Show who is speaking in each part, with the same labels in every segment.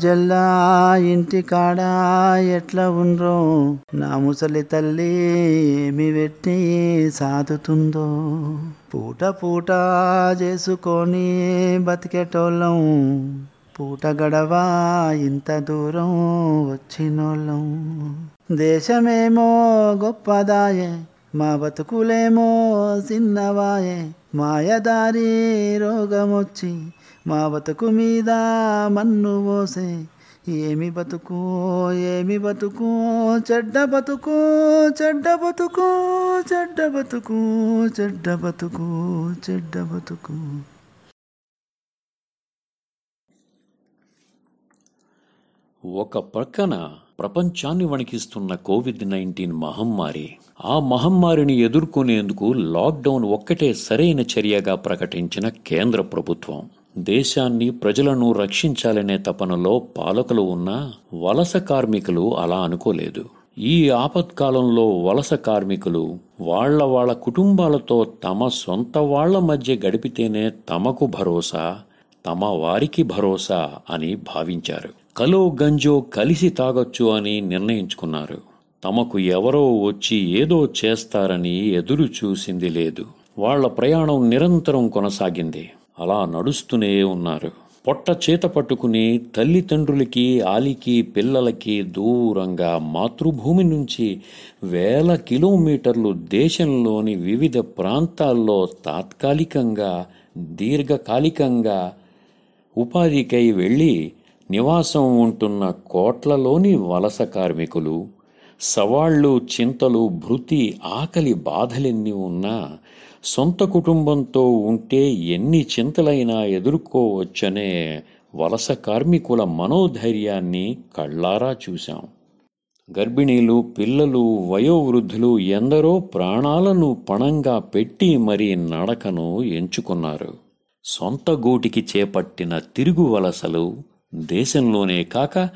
Speaker 1: జల్లా ఇంటి కాడా ఎట్లా ఉండ్రో? నా ముసలి తల్లి ఏమి పెట్టి సాదుతుందో? పూట పూట చేసుకొని బతికేటోళ్ళం. పూట గడవా ఇంత దూరం వచ్చినోళ్ళం. దేశమేమో గొప్పదాయే మా బతుకులేమో చిన్నవాయే. మాయదారి రోగమొచ్చి మా బతుకు మీద మన్ను పోసే ఏమి బతుకు ఏమి బతుకు చెడ్డ బతుకు చెడ్డ బతుకు చెడ్డ బతుకు చెడ్డ బతుకు చెడ్డ బతుకు.
Speaker 2: ఒక ప్రక్కన ప్రపంచాన్ని వణికిస్తున్న కోవిడ్ నైన్టీన్ మహమ్మారి ఆ మహమ్మారిని ఎదుర్కొనేందుకు లాక్డౌన్ ఒక్కటే సరైన చర్యగా ప్రకటించిన కేంద్ర ప్రభుత్వం. దేశాన్ని ప్రజలను రక్షించాలనే తపనలో పాలకులు ఉన్నా వలస కార్మికులు అలా అనుకోలేదు. ఈ ఆపత్కాలంలో వలస కార్మికులు వాళ్ళ వాళ్ళ కుటుంబాలతో తమ సొంత వాళ్ళ మధ్య గడిపితేనే తమకు భరోసా తమ వారికి భరోసా అని భావించారు. కలో గంజో కలిసి తాగొచ్చు అని నిర్ణయించుకున్నారు. తమకు ఎవరో వచ్చి ఏదో చేస్తారని ఎదురు చూసింది లేదు. వాళ్ళ ప్రయాణం నిరంతరం కొనసాగింది. అలా నడుస్తూనే ఉన్నారు. పొట్ట చేత పట్టుకుని తల్లిదండ్రులకి ఆలికి పిల్లలకి దూరంగా మాతృభూమి నుంచి వేల కిలోమీటర్లు దేశంలోని వివిధ ప్రాంతాల్లో తాత్కాలికంగా దీర్ఘకాలికంగా ఉపాధికై వెళ్ళి నివాసం ఉంటున్న కోట్లలోని వలస కార్మికులు సవాళ్ళు చింతలు భృతి ఆకలి బాధలెన్ని ఉన్నా సొంత కుటుంబంతో ఉంటే ఎన్ని చింతలైనా ఎదుర్కోవచ్చనే వలస కార్మికుల మనోధైర్యాన్ని కళ్ళారా చూశాం. గర్భిణీలు పిల్లలు వయోవృద్ధులు ఎందరో ప్రాణాలను పణంగా పెట్టి మరీ నడకను ఎంచుకున్నారు. సొంత గూటికి చేపట్టిన తిరుగు వలసలు దేశంలోనే కాక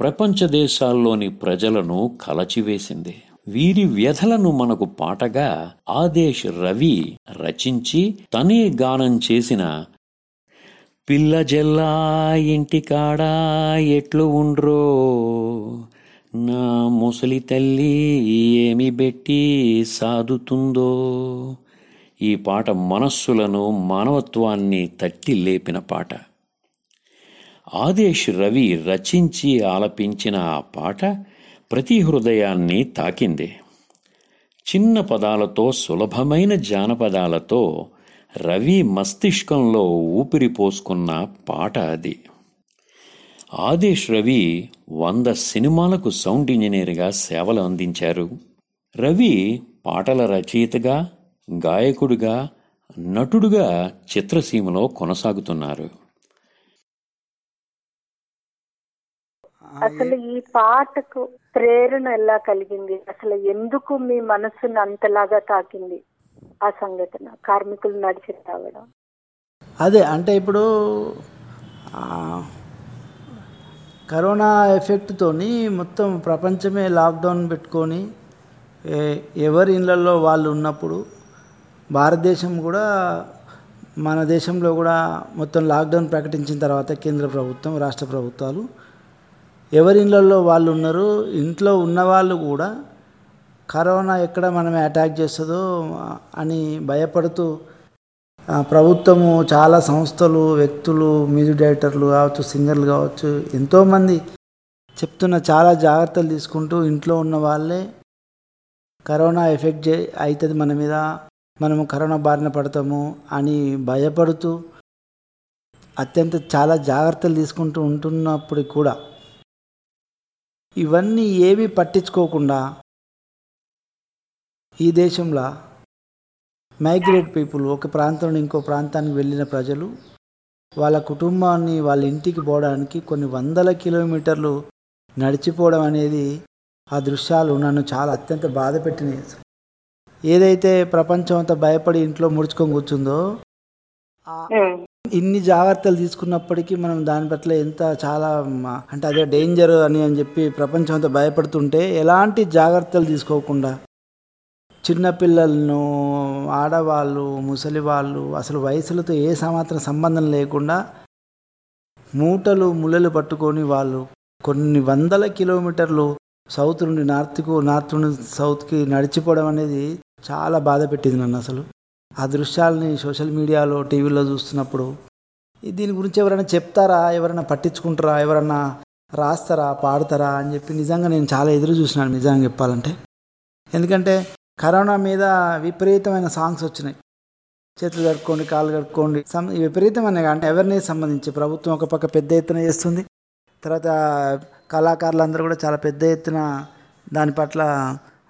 Speaker 2: ప్రపంచ దేశాల్లోని ప్రజలను కలచివేసింది. వీరి వ్యధలను మనకు పాటగా ఆదేశ్ రవి రచించి తనే గానం చేసిన పిల్ల జల్లా ఇంటికాడ ఎట్లు ఉండ్రో? నా ముసలి తల్లి ఏమి పెట్టి సాదుతుందో? ఈ పాట మనస్సులను మానవత్వాన్ని తట్టి లేపిన పాట. ఆదేశ్ రవి రచించి ఆలపించిన ఆ పాట ప్రతి హృదయాన్ని తాకింది. చిన్న పదాలతో సులభమైన జానపదాలతో రవి మస్తిష్కంలో ఊపిరి పోసుకున్న పాట అది. ఆదేశ్ రవి వంద సినిమాలకు సౌండ్ ఇంజనీర్గా సేవలు అందించారు. రవి పాటల రచయితగా గాయకుడిగా నటుడుగా చిత్రసీమలో కొనసాగుతున్నారు.
Speaker 3: అసలు ఈ పాటకు ప్రేరణ ఎలా కలిగింది? అసలు ఎందుకు మీ మనసును అంతలాగా తాకింది ఆ సంఘటన? కార్మికులు నడిచి రావడం.
Speaker 1: అదే అంటే ఇప్పుడు కరోనా ఎఫెక్ట్తోని మొత్తం ప్రపంచమే లాక్డౌన్ పెట్టుకొని ఎవరి ఇళ్ళల్లో వాళ్ళు ఉన్నప్పుడు భారతదేశం కూడా మన దేశంలో కూడా మొత్తం లాక్డౌన్ ప్రకటించిన తర్వాత కేంద్ర ప్రభుత్వం రాష్ట్ర ప్రభుత్వాలు ఎవరి ఇళ్ళల్లో వాళ్ళు ఉన్నారు? ఇంట్లో ఉన్నవాళ్ళు కూడా కరోనా ఎక్కడ మనమే అటాక్ చేస్తుందో అని భయపడుతూ ప్రభుత్వము చాలా సంస్థలు వ్యక్తులు మ్యూజిక్ డైరెక్టర్లు కావచ్చు సింగర్లు కావచ్చు ఎంతోమంది చెప్తున్న చాలా జాగ్రత్తలు తీసుకుంటూ ఇంట్లో ఉన్న వాళ్ళే కరోనా ఎఫెక్ట్ చే అవుతుంది మన మీద మనము కరోనా బారిన పడతాము అని భయపడుతూ అత్యంత చాలా జాగ్రత్తలు తీసుకుంటూ ఉంటున్నప్పుడు కూడా ఇవన్నీ ఏమీ పట్టించుకోకుండా ఈ దేశంలో మైగ్రేట్ పీపుల్ ఒక ప్రాంతం నుండి ఇంకో ప్రాంతానికి వెళ్ళిన ప్రజలు వాళ్ళ కుటుంబాన్ని వాళ్ళ ఇంటికి పోవడానికి కొన్ని వందల కిలోమీటర్లు నడిచిపోవడం అనేది ఆ దృశ్యాలు నన్ను చాలా అత్యంత బాధ పెట్టినాయి. ఏదైతే ప్రపంచం అంతా భయపడి ఇంట్లో ముడుచుకొని కూర్చుందో ఇన్ని జాగ్రత్తలు తీసుకున్నప్పటికీ మనం దాని పట్ల ఎంత చాలా అంటే అదే డేంజర్ అని అని చెప్పి ప్రపంచం అంతా భయపడుతుంటే ఎలాంటి జాగ్రత్తలు తీసుకోకుండా చిన్నపిల్లలను ఆడవాళ్ళు ముసలి వాళ్ళు అసలు వయసులతో ఏ సమాత్రం సంబంధం లేకుండా మూటలు ముళ్ళలు పట్టుకొని వాళ్ళు కొన్ని వందల కిలోమీటర్లు సౌత్ నుండి నార్త్కు నార్త్ నుండి సౌత్కి నడిచిపోవడం అనేది చాలా బాధ పెట్టింది నన్ను అసలు. ఆ దృశ్యాలని సోషల్ మీడియాలో టీవీలో చూస్తున్నప్పుడు దీని గురించి ఎవరైనా చెప్తారా? ఎవరైనా పట్టించుకుంటారా? ఎవరైనా రాస్తారా? పాడతారా? అని చెప్పి నిజంగా నేను చాలా ఎదురు చూసినాను నిజంగా చెప్పాలంటే. ఎందుకంటే కరోనా మీద విపరీతమైన సాంగ్స్ వచ్చినాయి. చేతులు కడుక్కోండి కాళ్ళు కడుక్కోండి. సం విపరీతమైన అంటే అవేర్నెస్ సంబంధించి? ప్రభుత్వం ఒక పక్క పెద్ద ఎత్తున చేస్తుంది. తర్వాత కళాకారులందరూ కూడా చాలా పెద్ద ఎత్తున దాని పట్ల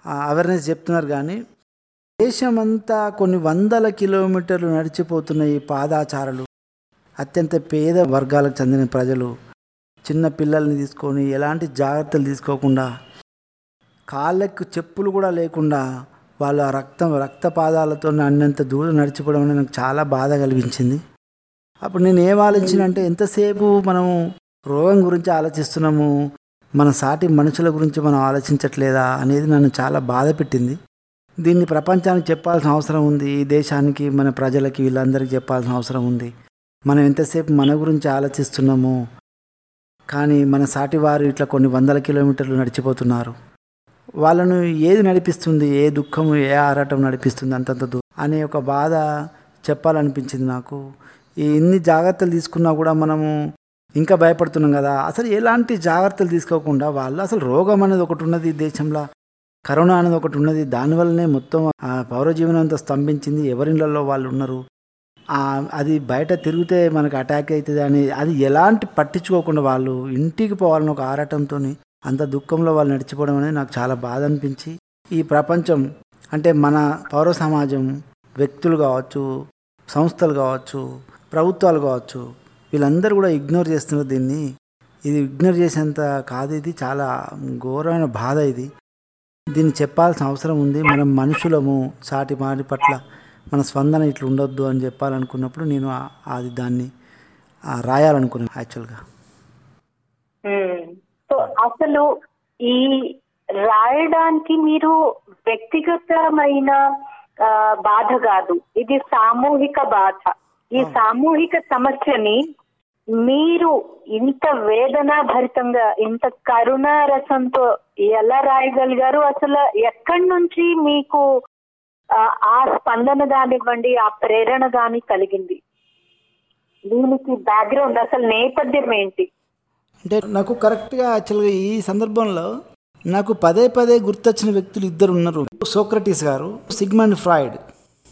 Speaker 1: అవేర్నెస్ చెప్తున్నారు కానీ దేశమంతా కొన్ని వందల కిలోమీటర్లు నడిచిపోతున్న ఈ పాదాచారులు అత్యంత పేద వర్గాలకు చెందిన ప్రజలు చిన్న పిల్లల్ని తీసుకొని ఎలాంటి జాగ్రత్తలు తీసుకోకుండా కాళ్ళకు చెప్పులు కూడా లేకుండా వాళ్ళ రక్తం రక్తపాదాలతో అన్నంత దూరం నడిచిపోవడం అనేది నాకు చాలా బాధ కలిగించింది. అప్పుడు నేను ఏం ఆలోచించినంటే ఎంతసేపు మనము రోగం గురించి ఆలోచిస్తున్నాము మన సాటి మనుషుల గురించి మనం ఆలోచించట్లేదా అనేది నన్ను చాలా బాధ పెట్టింది. దీన్ని ప్రపంచానికి చెప్పాల్సిన అవసరం ఉంది. ఈ దేశానికి మన ప్రజలకి వీళ్ళందరికీ చెప్పాల్సిన అవసరం ఉంది. మనం ఎంతసేపు మన గురించి ఆలోచిస్తున్నాము కానీ మన సాటి వారు ఇట్లా కొన్ని వందల కిలోమీటర్లు నడిచిపోతున్నారు. వాళ్ళను ఏది నడిపిస్తుంది? ఏ దుఃఖము ఏ ఆరాటం నడిపిస్తుంది? అంతంత దూరం అనే ఒక బాధ చెప్పాలనిపించింది నాకు. ఈ ఇన్ని జాగ్రత్తలు తీసుకున్నా కూడా మనము ఇంకా భయపడుతున్నాం కదా. అసలు ఎలాంటి జాగ్రత్తలు తీసుకోకుండా వాళ్ళు అసలు రోగం అనేది ఒకటి ఉన్నది ఈ దేశంలో. కరోనా అనేది ఒకటి ఉన్నది. దానివల్లనే మొత్తం ఆ పౌర జీవనం అంతా స్తంభించింది. ఎవరిళ్ళల్లో వాళ్ళు ఉన్నారు? అది బయట తిరిగితే మనకు అటాక్ అవుతుంది అని అది ఎలాంటి పట్టించుకోకుండా వాళ్ళు ఇంటికి పోవాలని ఒక ఆరాటంతో అంత దుఃఖంలో వాళ్ళు నడిచిపోవడం అనేది నాకు చాలా బాధ అనిపించి ఈ ప్రపంచం అంటే మన పౌర సమాజం వ్యక్తులు కావచ్చు సంస్థలు కావచ్చు ప్రభుత్వాలు కావచ్చు వీళ్ళందరూ కూడా ఇగ్నోర్ చేస్తున్నారు దీన్ని. ఇది ఇగ్నోర్ చేసేంత కాదు ఇది. చాలా ఘోరమైన బాధ ఇది. దీన్ని చెప్పాల్సిన అవసరం ఉంది. మనం మనుషులము సాటి మాటి పట్ల మన స్పందన ఇట్లా ఉండొద్దు అని చెప్పాలనుకున్నప్పుడు నేను అది దాన్ని రాయాలనుకున్నాను యాక్చువల్గా.
Speaker 3: సో అసలు ఈ రాయడానికి మీరు వ్యక్తిగతమైన బాధ కాదు. ఇది సామూహిక బాధ. ఈ సామూహిక సమస్యని మీరు ఇంత వేదన భరితంగా ఇంత కరుణ రసంతో ఎలా రాయగలిగారు? అసలు ఎక్కడి నుంచి మీకు ఆ, స్పందన కానివ్వండి ఆ ప్రేరణ కాని కలిగింది? దీనికి బ్యాక్గ్రౌండ్ అసలు నేపథ్యం ఏంటి?
Speaker 1: అంటే నాకు కరెక్ట్గా యాక్చువల్గా ఈ సందర్భంలో నాకు పదే పదే గుర్తొచ్చిన వ్యక్తులు ఇద్దరు ఉన్నారు. సోక్రటీస్ గారు సిగ్మండ్ ఫ్రాయిడ్.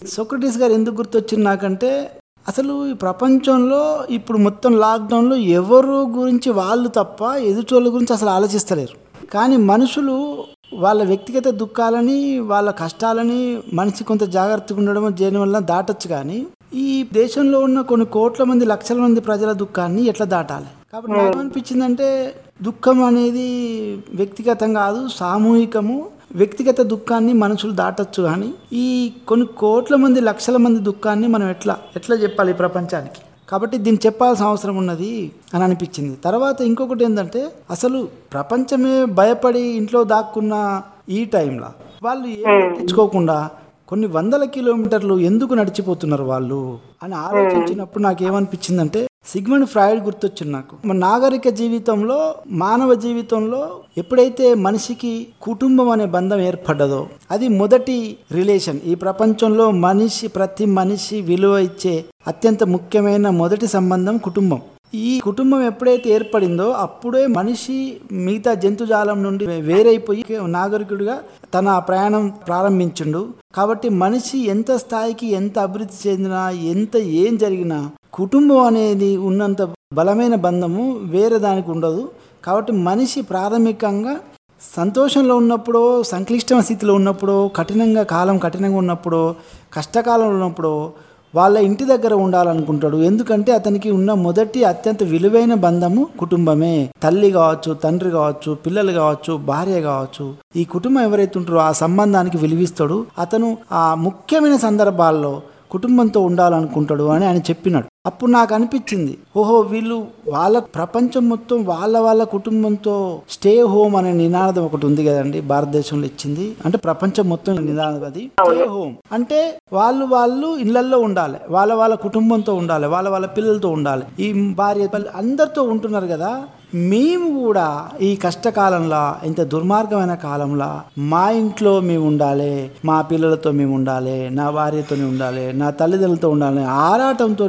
Speaker 1: సోక్రటీస్ గారు ఎందుకు గుర్తొచ్చింది నాకంటే అసలు ఈ ప్రపంచంలో ఇప్పుడు మొత్తం లాక్డౌన్లో ఎవరు గురించి వాళ్ళు తప్ప ఎదుటోళ్ళ గురించి అసలు ఆలోచిస్తలేరు. కానీ మనుషులు వాళ్ళ వ్యక్తిగత దుఃఖాలని వాళ్ళ కష్టాలని మనిషి కొంత జాగ్రత్తగా ఉండడం చేయడం వల్ల దాటొచ్చు కానీ ఈ దేశంలో ఉన్న కొన్ని కోట్ల మంది లక్షల మంది ప్రజల దుఃఖాన్ని ఎట్లా దాటాలి? కాబట్టి నాకు అనిపించిందంటే దుఃఖం అనేది వ్యక్తిగతం కాదు సామూహికము. వ్యక్తిగత దుఃఖాన్ని మనుషులు దాటొచ్చు కానీ ఈ కొన్ని కోట్ల మంది లక్షల మంది దుఃఖాన్ని మనం ఎట్లా ఎట్లా చెప్పాలి ప్రపంచానికి? కాబట్టి దీన్ని చెప్పాల్సిన అవసరం ఉన్నది అని అనిపించింది. తర్వాత ఇంకొకటి ఏంటంటే అసలు ప్రపంచమే భయపడి ఇంట్లో దాక్కున్న ఈ టైంలో వాళ్ళు ఏం పట్టించుకోకుండా కొన్ని వందల కిలోమీటర్లు ఎందుకు నడిచిపోతున్నారు వాళ్ళు అని ఆలోచించినప్పుడు నాకు ఏమనిపించిందంటే సిగ్మండ్ ఫ్రాయిడ్ గుర్తొచ్చు నాకు. మన నాగరిక జీవితంలో మానవ జీవితంలో ఎప్పుడైతే మనిషికి కుటుంబం అనే బంధం ఏర్పడ్డదో అది మొదటి రిలేషన్. ఈ ప్రపంచంలో మనిషి ప్రతి మనిషి విలువ ఇచ్చే అత్యంత ముఖ్యమైన మొదటి సంబంధం కుటుంబం. ఈ కుటుంబం ఎప్పుడైతే ఏర్పడిందో అప్పుడే మనిషి మిగతా జంతుజాలం నుండి వేరైపోయి నాగరికుడిగా తన ప్రయాణం ప్రారంభించిండు. కాబట్టి మనిషి ఎంత స్థాయికి ఎంత అభివృద్ధి చెందినా ఎంత ఏం జరిగినా కుటుంబం అనేది ఉన్నంత బలమైన బంధము వేరే దానికి ఉండదు. కాబట్టి మనిషి ప్రాథమికంగా సంతోషంలో ఉన్నప్పుడు సంక్లిష్టమైన స్థితిలో ఉన్నప్పుడు కఠినంగా కాలం కఠినంగా ఉన్నప్పుడు కష్టకాలంలో ఉన్నప్పుడు వాళ్ళ ఇంటి దగ్గర ఉండాలనుకుంటాడు. ఎందుకంటే అతనికి ఉన్న మొదటి అత్యంత విలువైన బంధము కుటుంబమే. తల్లి కావచ్చు తండ్రి కావచ్చు పిల్లలు కావచ్చు భార్య కావచ్చు. ఈ కుటుంబం ఎవరైతే ఉంటారో ఆ సంబంధానికి విలువిస్తాడు. అతను ఆ ముఖ్యమైన సందర్భాల్లో కుటుంబంతో ఉండాలనుకుంటాడు అని ఆయన చెప్పినాడు. అప్పుడు నాకు అనిపించింది ఓహో వీళ్ళు వాళ్ళ ప్రపంచం మొత్తం వాళ్ళ వాళ్ళ కుటుంబంతో స్టే హోమ్ అనే నినాదం ఒకటి ఉంది కదండి భారతదేశంలో ఇచ్చింది. అంటే ప్రపంచం మొత్తం నినాదం అది. స్టే హోమ్ అంటే వాళ్ళు వాళ్ళు ఇళ్ళల్లో ఉండాలి వాళ్ళ వాళ్ళ కుటుంబంతో ఉండాలి వాళ్ళ వాళ్ళ పిల్లలతో ఉండాలి. ఈ భార్య పిల్ల- అందరితో ఉంటున్నారు కదా. మేము కూడా ఈ కష్టకాలంలో ఇంత దుర్మార్గమైన కాలంలో మా ఇంట్లో మేము ఉండాలి మా పిల్లలతో మేము ఉండాలి నా భార్యతో ఉండాలి నా తల్లిదండ్రులతో ఉండాలి ఆరాటంతో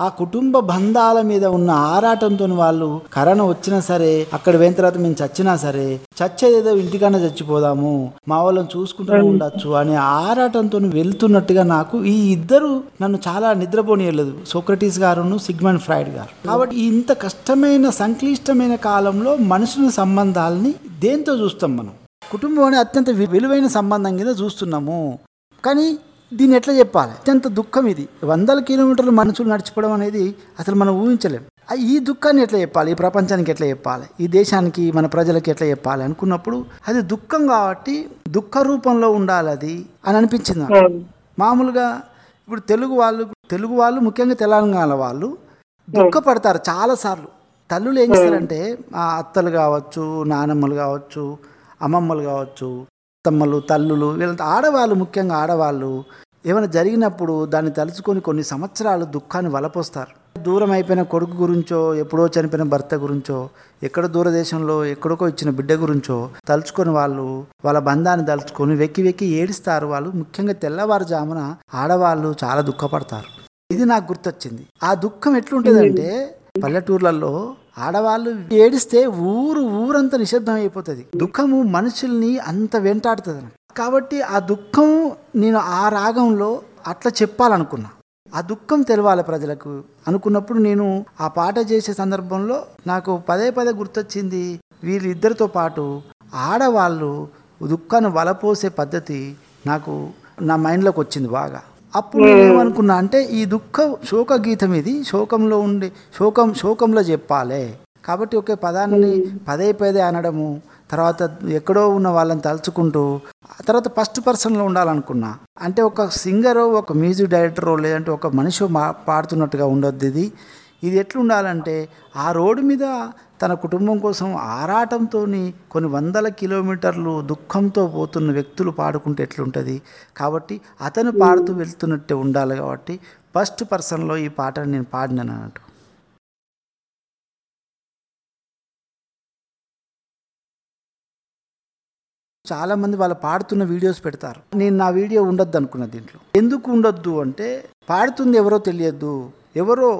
Speaker 1: ఆ కుటుంబ బంధాల మీద ఉన్న ఆరాటంతో వాళ్ళు కరోనా వచ్చినా సరే అక్కడ పోయిన తర్వాత మేము చచ్చినా సరే చచ్చేదేదో ఇంటికన్నా చచ్చిపోదాము మా వాళ్ళని చూసుకుంటూనే ఉండొచ్చు అనే ఆరాటంతో వెళ్తున్నట్టుగా నాకు ఈ ఇద్దరు నన్ను చాలా నిద్రపోనియలేదు. సోక్రటీస్ గారును సిగ్మండ్ ఫ్రాయిడ్ గారు. కాబట్టి ఇంత కష్టమైన సంక్లిష్టమైన కాలంలో మనుషుల సంబంధాలని దేంతో చూస్తాం మనం? కుటుంబం అనే అత్యంత విలువైన సంబంధం కింద చూస్తున్నాము. కానీ దీన్ని ఎట్లా చెప్పాలి? అత్యంత దుఃఖం ఇది. వందల కిలోమీటర్లు మనుషులు నడిచిపోవడం అనేది అసలు మనం ఊహించలేం. ఈ దుఃఖాన్ని ఎట్లా చెప్పాలి? ఈ ప్రపంచానికి ఎట్లా చెప్పాలి? ఈ దేశానికి మన ప్రజలకి ఎట్లా చెప్పాలి అనుకున్నప్పుడు అది దుఃఖం కాబట్టి దుఃఖ రూపంలో ఉండాలి అది అని అనిపించింది. మామూలుగా ఇప్పుడు తెలుగు వాళ్ళు తెలుగు వాళ్ళు ముఖ్యంగా తెలంగాణ వాళ్ళు దుఃఖపడతారు చాలాసార్లు. తల్లులు ఏం చేస్తారంటే ఆ అత్తలు కావచ్చు నానమ్మలు కావచ్చు అమ్మమ్మలు కావచ్చు అత్తమ్మలు తల్లులు వీళ్ళంతా ఆడవాళ్ళు ముఖ్యంగా ఆడవాళ్ళు ఏమైనా జరిగినప్పుడు దాన్ని తలుచుకొని కొన్ని సంవత్సరాలు దుఃఖాన్ని వలపోస్తారు. దూరం అయిపోయిన కొడుకు గురించో ఎప్పుడో చనిపోయిన భర్త గురించో ఎక్కడ దూరదేశంలో ఎక్కడికో ఇచ్చిన బిడ్డ గురించో తలుచుకొని వాళ్ళు వాళ్ళ బంధాన్ని తలుచుకొని వెక్కి వెక్కి ఏడుస్తారు. వాళ్ళు ముఖ్యంగా తెల్లవారుజామున ఆడవాళ్ళు చాలా దుఃఖపడతారు. ఇది నాకు గుర్తొచ్చింది. ఆ దుఃఖం ఎట్లుంటుందంటే పల్లెటూర్లలో ఆడవాళ్ళు ఏడిస్తే ఊరు ఊరంతా నిశ్శబ్దం అయిపోతుంది దుఃఖము మనుషుల్ని అంత వెంటాడుతుంది కాబట్టి ఆ దుఃఖం నేను ఆ రాగంలో అట్లా చెప్పాలనుకున్నా. ఆ దుఃఖం తెలవాలి ప్రజలకు. అనుకున్నప్పుడు నేను ఆ పాట చేసే సందర్భంలో నాకు పదే పదే గుర్తొచ్చింది వీళ్ళిద్దరితో పాటు ఆడవాళ్ళు దుఃఖాన్ని వలపోసే పద్ధతి నాకు నా మైండ్లోకి వచ్చింది బాగా. అప్పుడు నేను ఏమనుకున్నా అంటే ఈ దుఃఖ శోక గీతం ఇది శోకంలో ఉండి శోకం శోకంలో చెప్పాలి. కాబట్టి ఒకే పదాన్ని పదే పదే అనడము తర్వాత ఎక్కడో ఉన్న వాళ్ళని తలుచుకుంటూ ఆ తర్వాత ఫస్ట్ పర్సన్లో ఉండాలనుకున్నా. అంటే ఒక సింగరో ఒక మ్యూజిక్ డైరెక్టరో లేదంటే ఒక మనిషి మా పాడుతున్నట్టుగా ఉండొద్దు ఇది. ఇది ఎట్లుండాలంటే ఆ రోడ్డు మీద తన కుటుంబం కోసం ఆరాటంతో కొన్ని వందల కిలోమీటర్లు దుఃఖంతో పోతున్న వ్యక్తులు పాడుకుంటే ఎట్లుంటుంది? కాబట్టి అతను పాడుతూ వెళ్తున్నట్టే ఉండాలి కాబట్టి ఫస్ట్ పర్సన్లో ఈ పాటను నేను పాడినాను అన్నట్టు. చాలామంది వాళ్ళు పాడుతున్న వీడియోస్ పెడతారు. నేను నా వీడియో ఉండొద్దు అనుకున్న దీంట్లో. ఎందుకు ఉండొద్దు అంటే పాడుతుంది ఎవరో తెలియద్దు. ఎవరో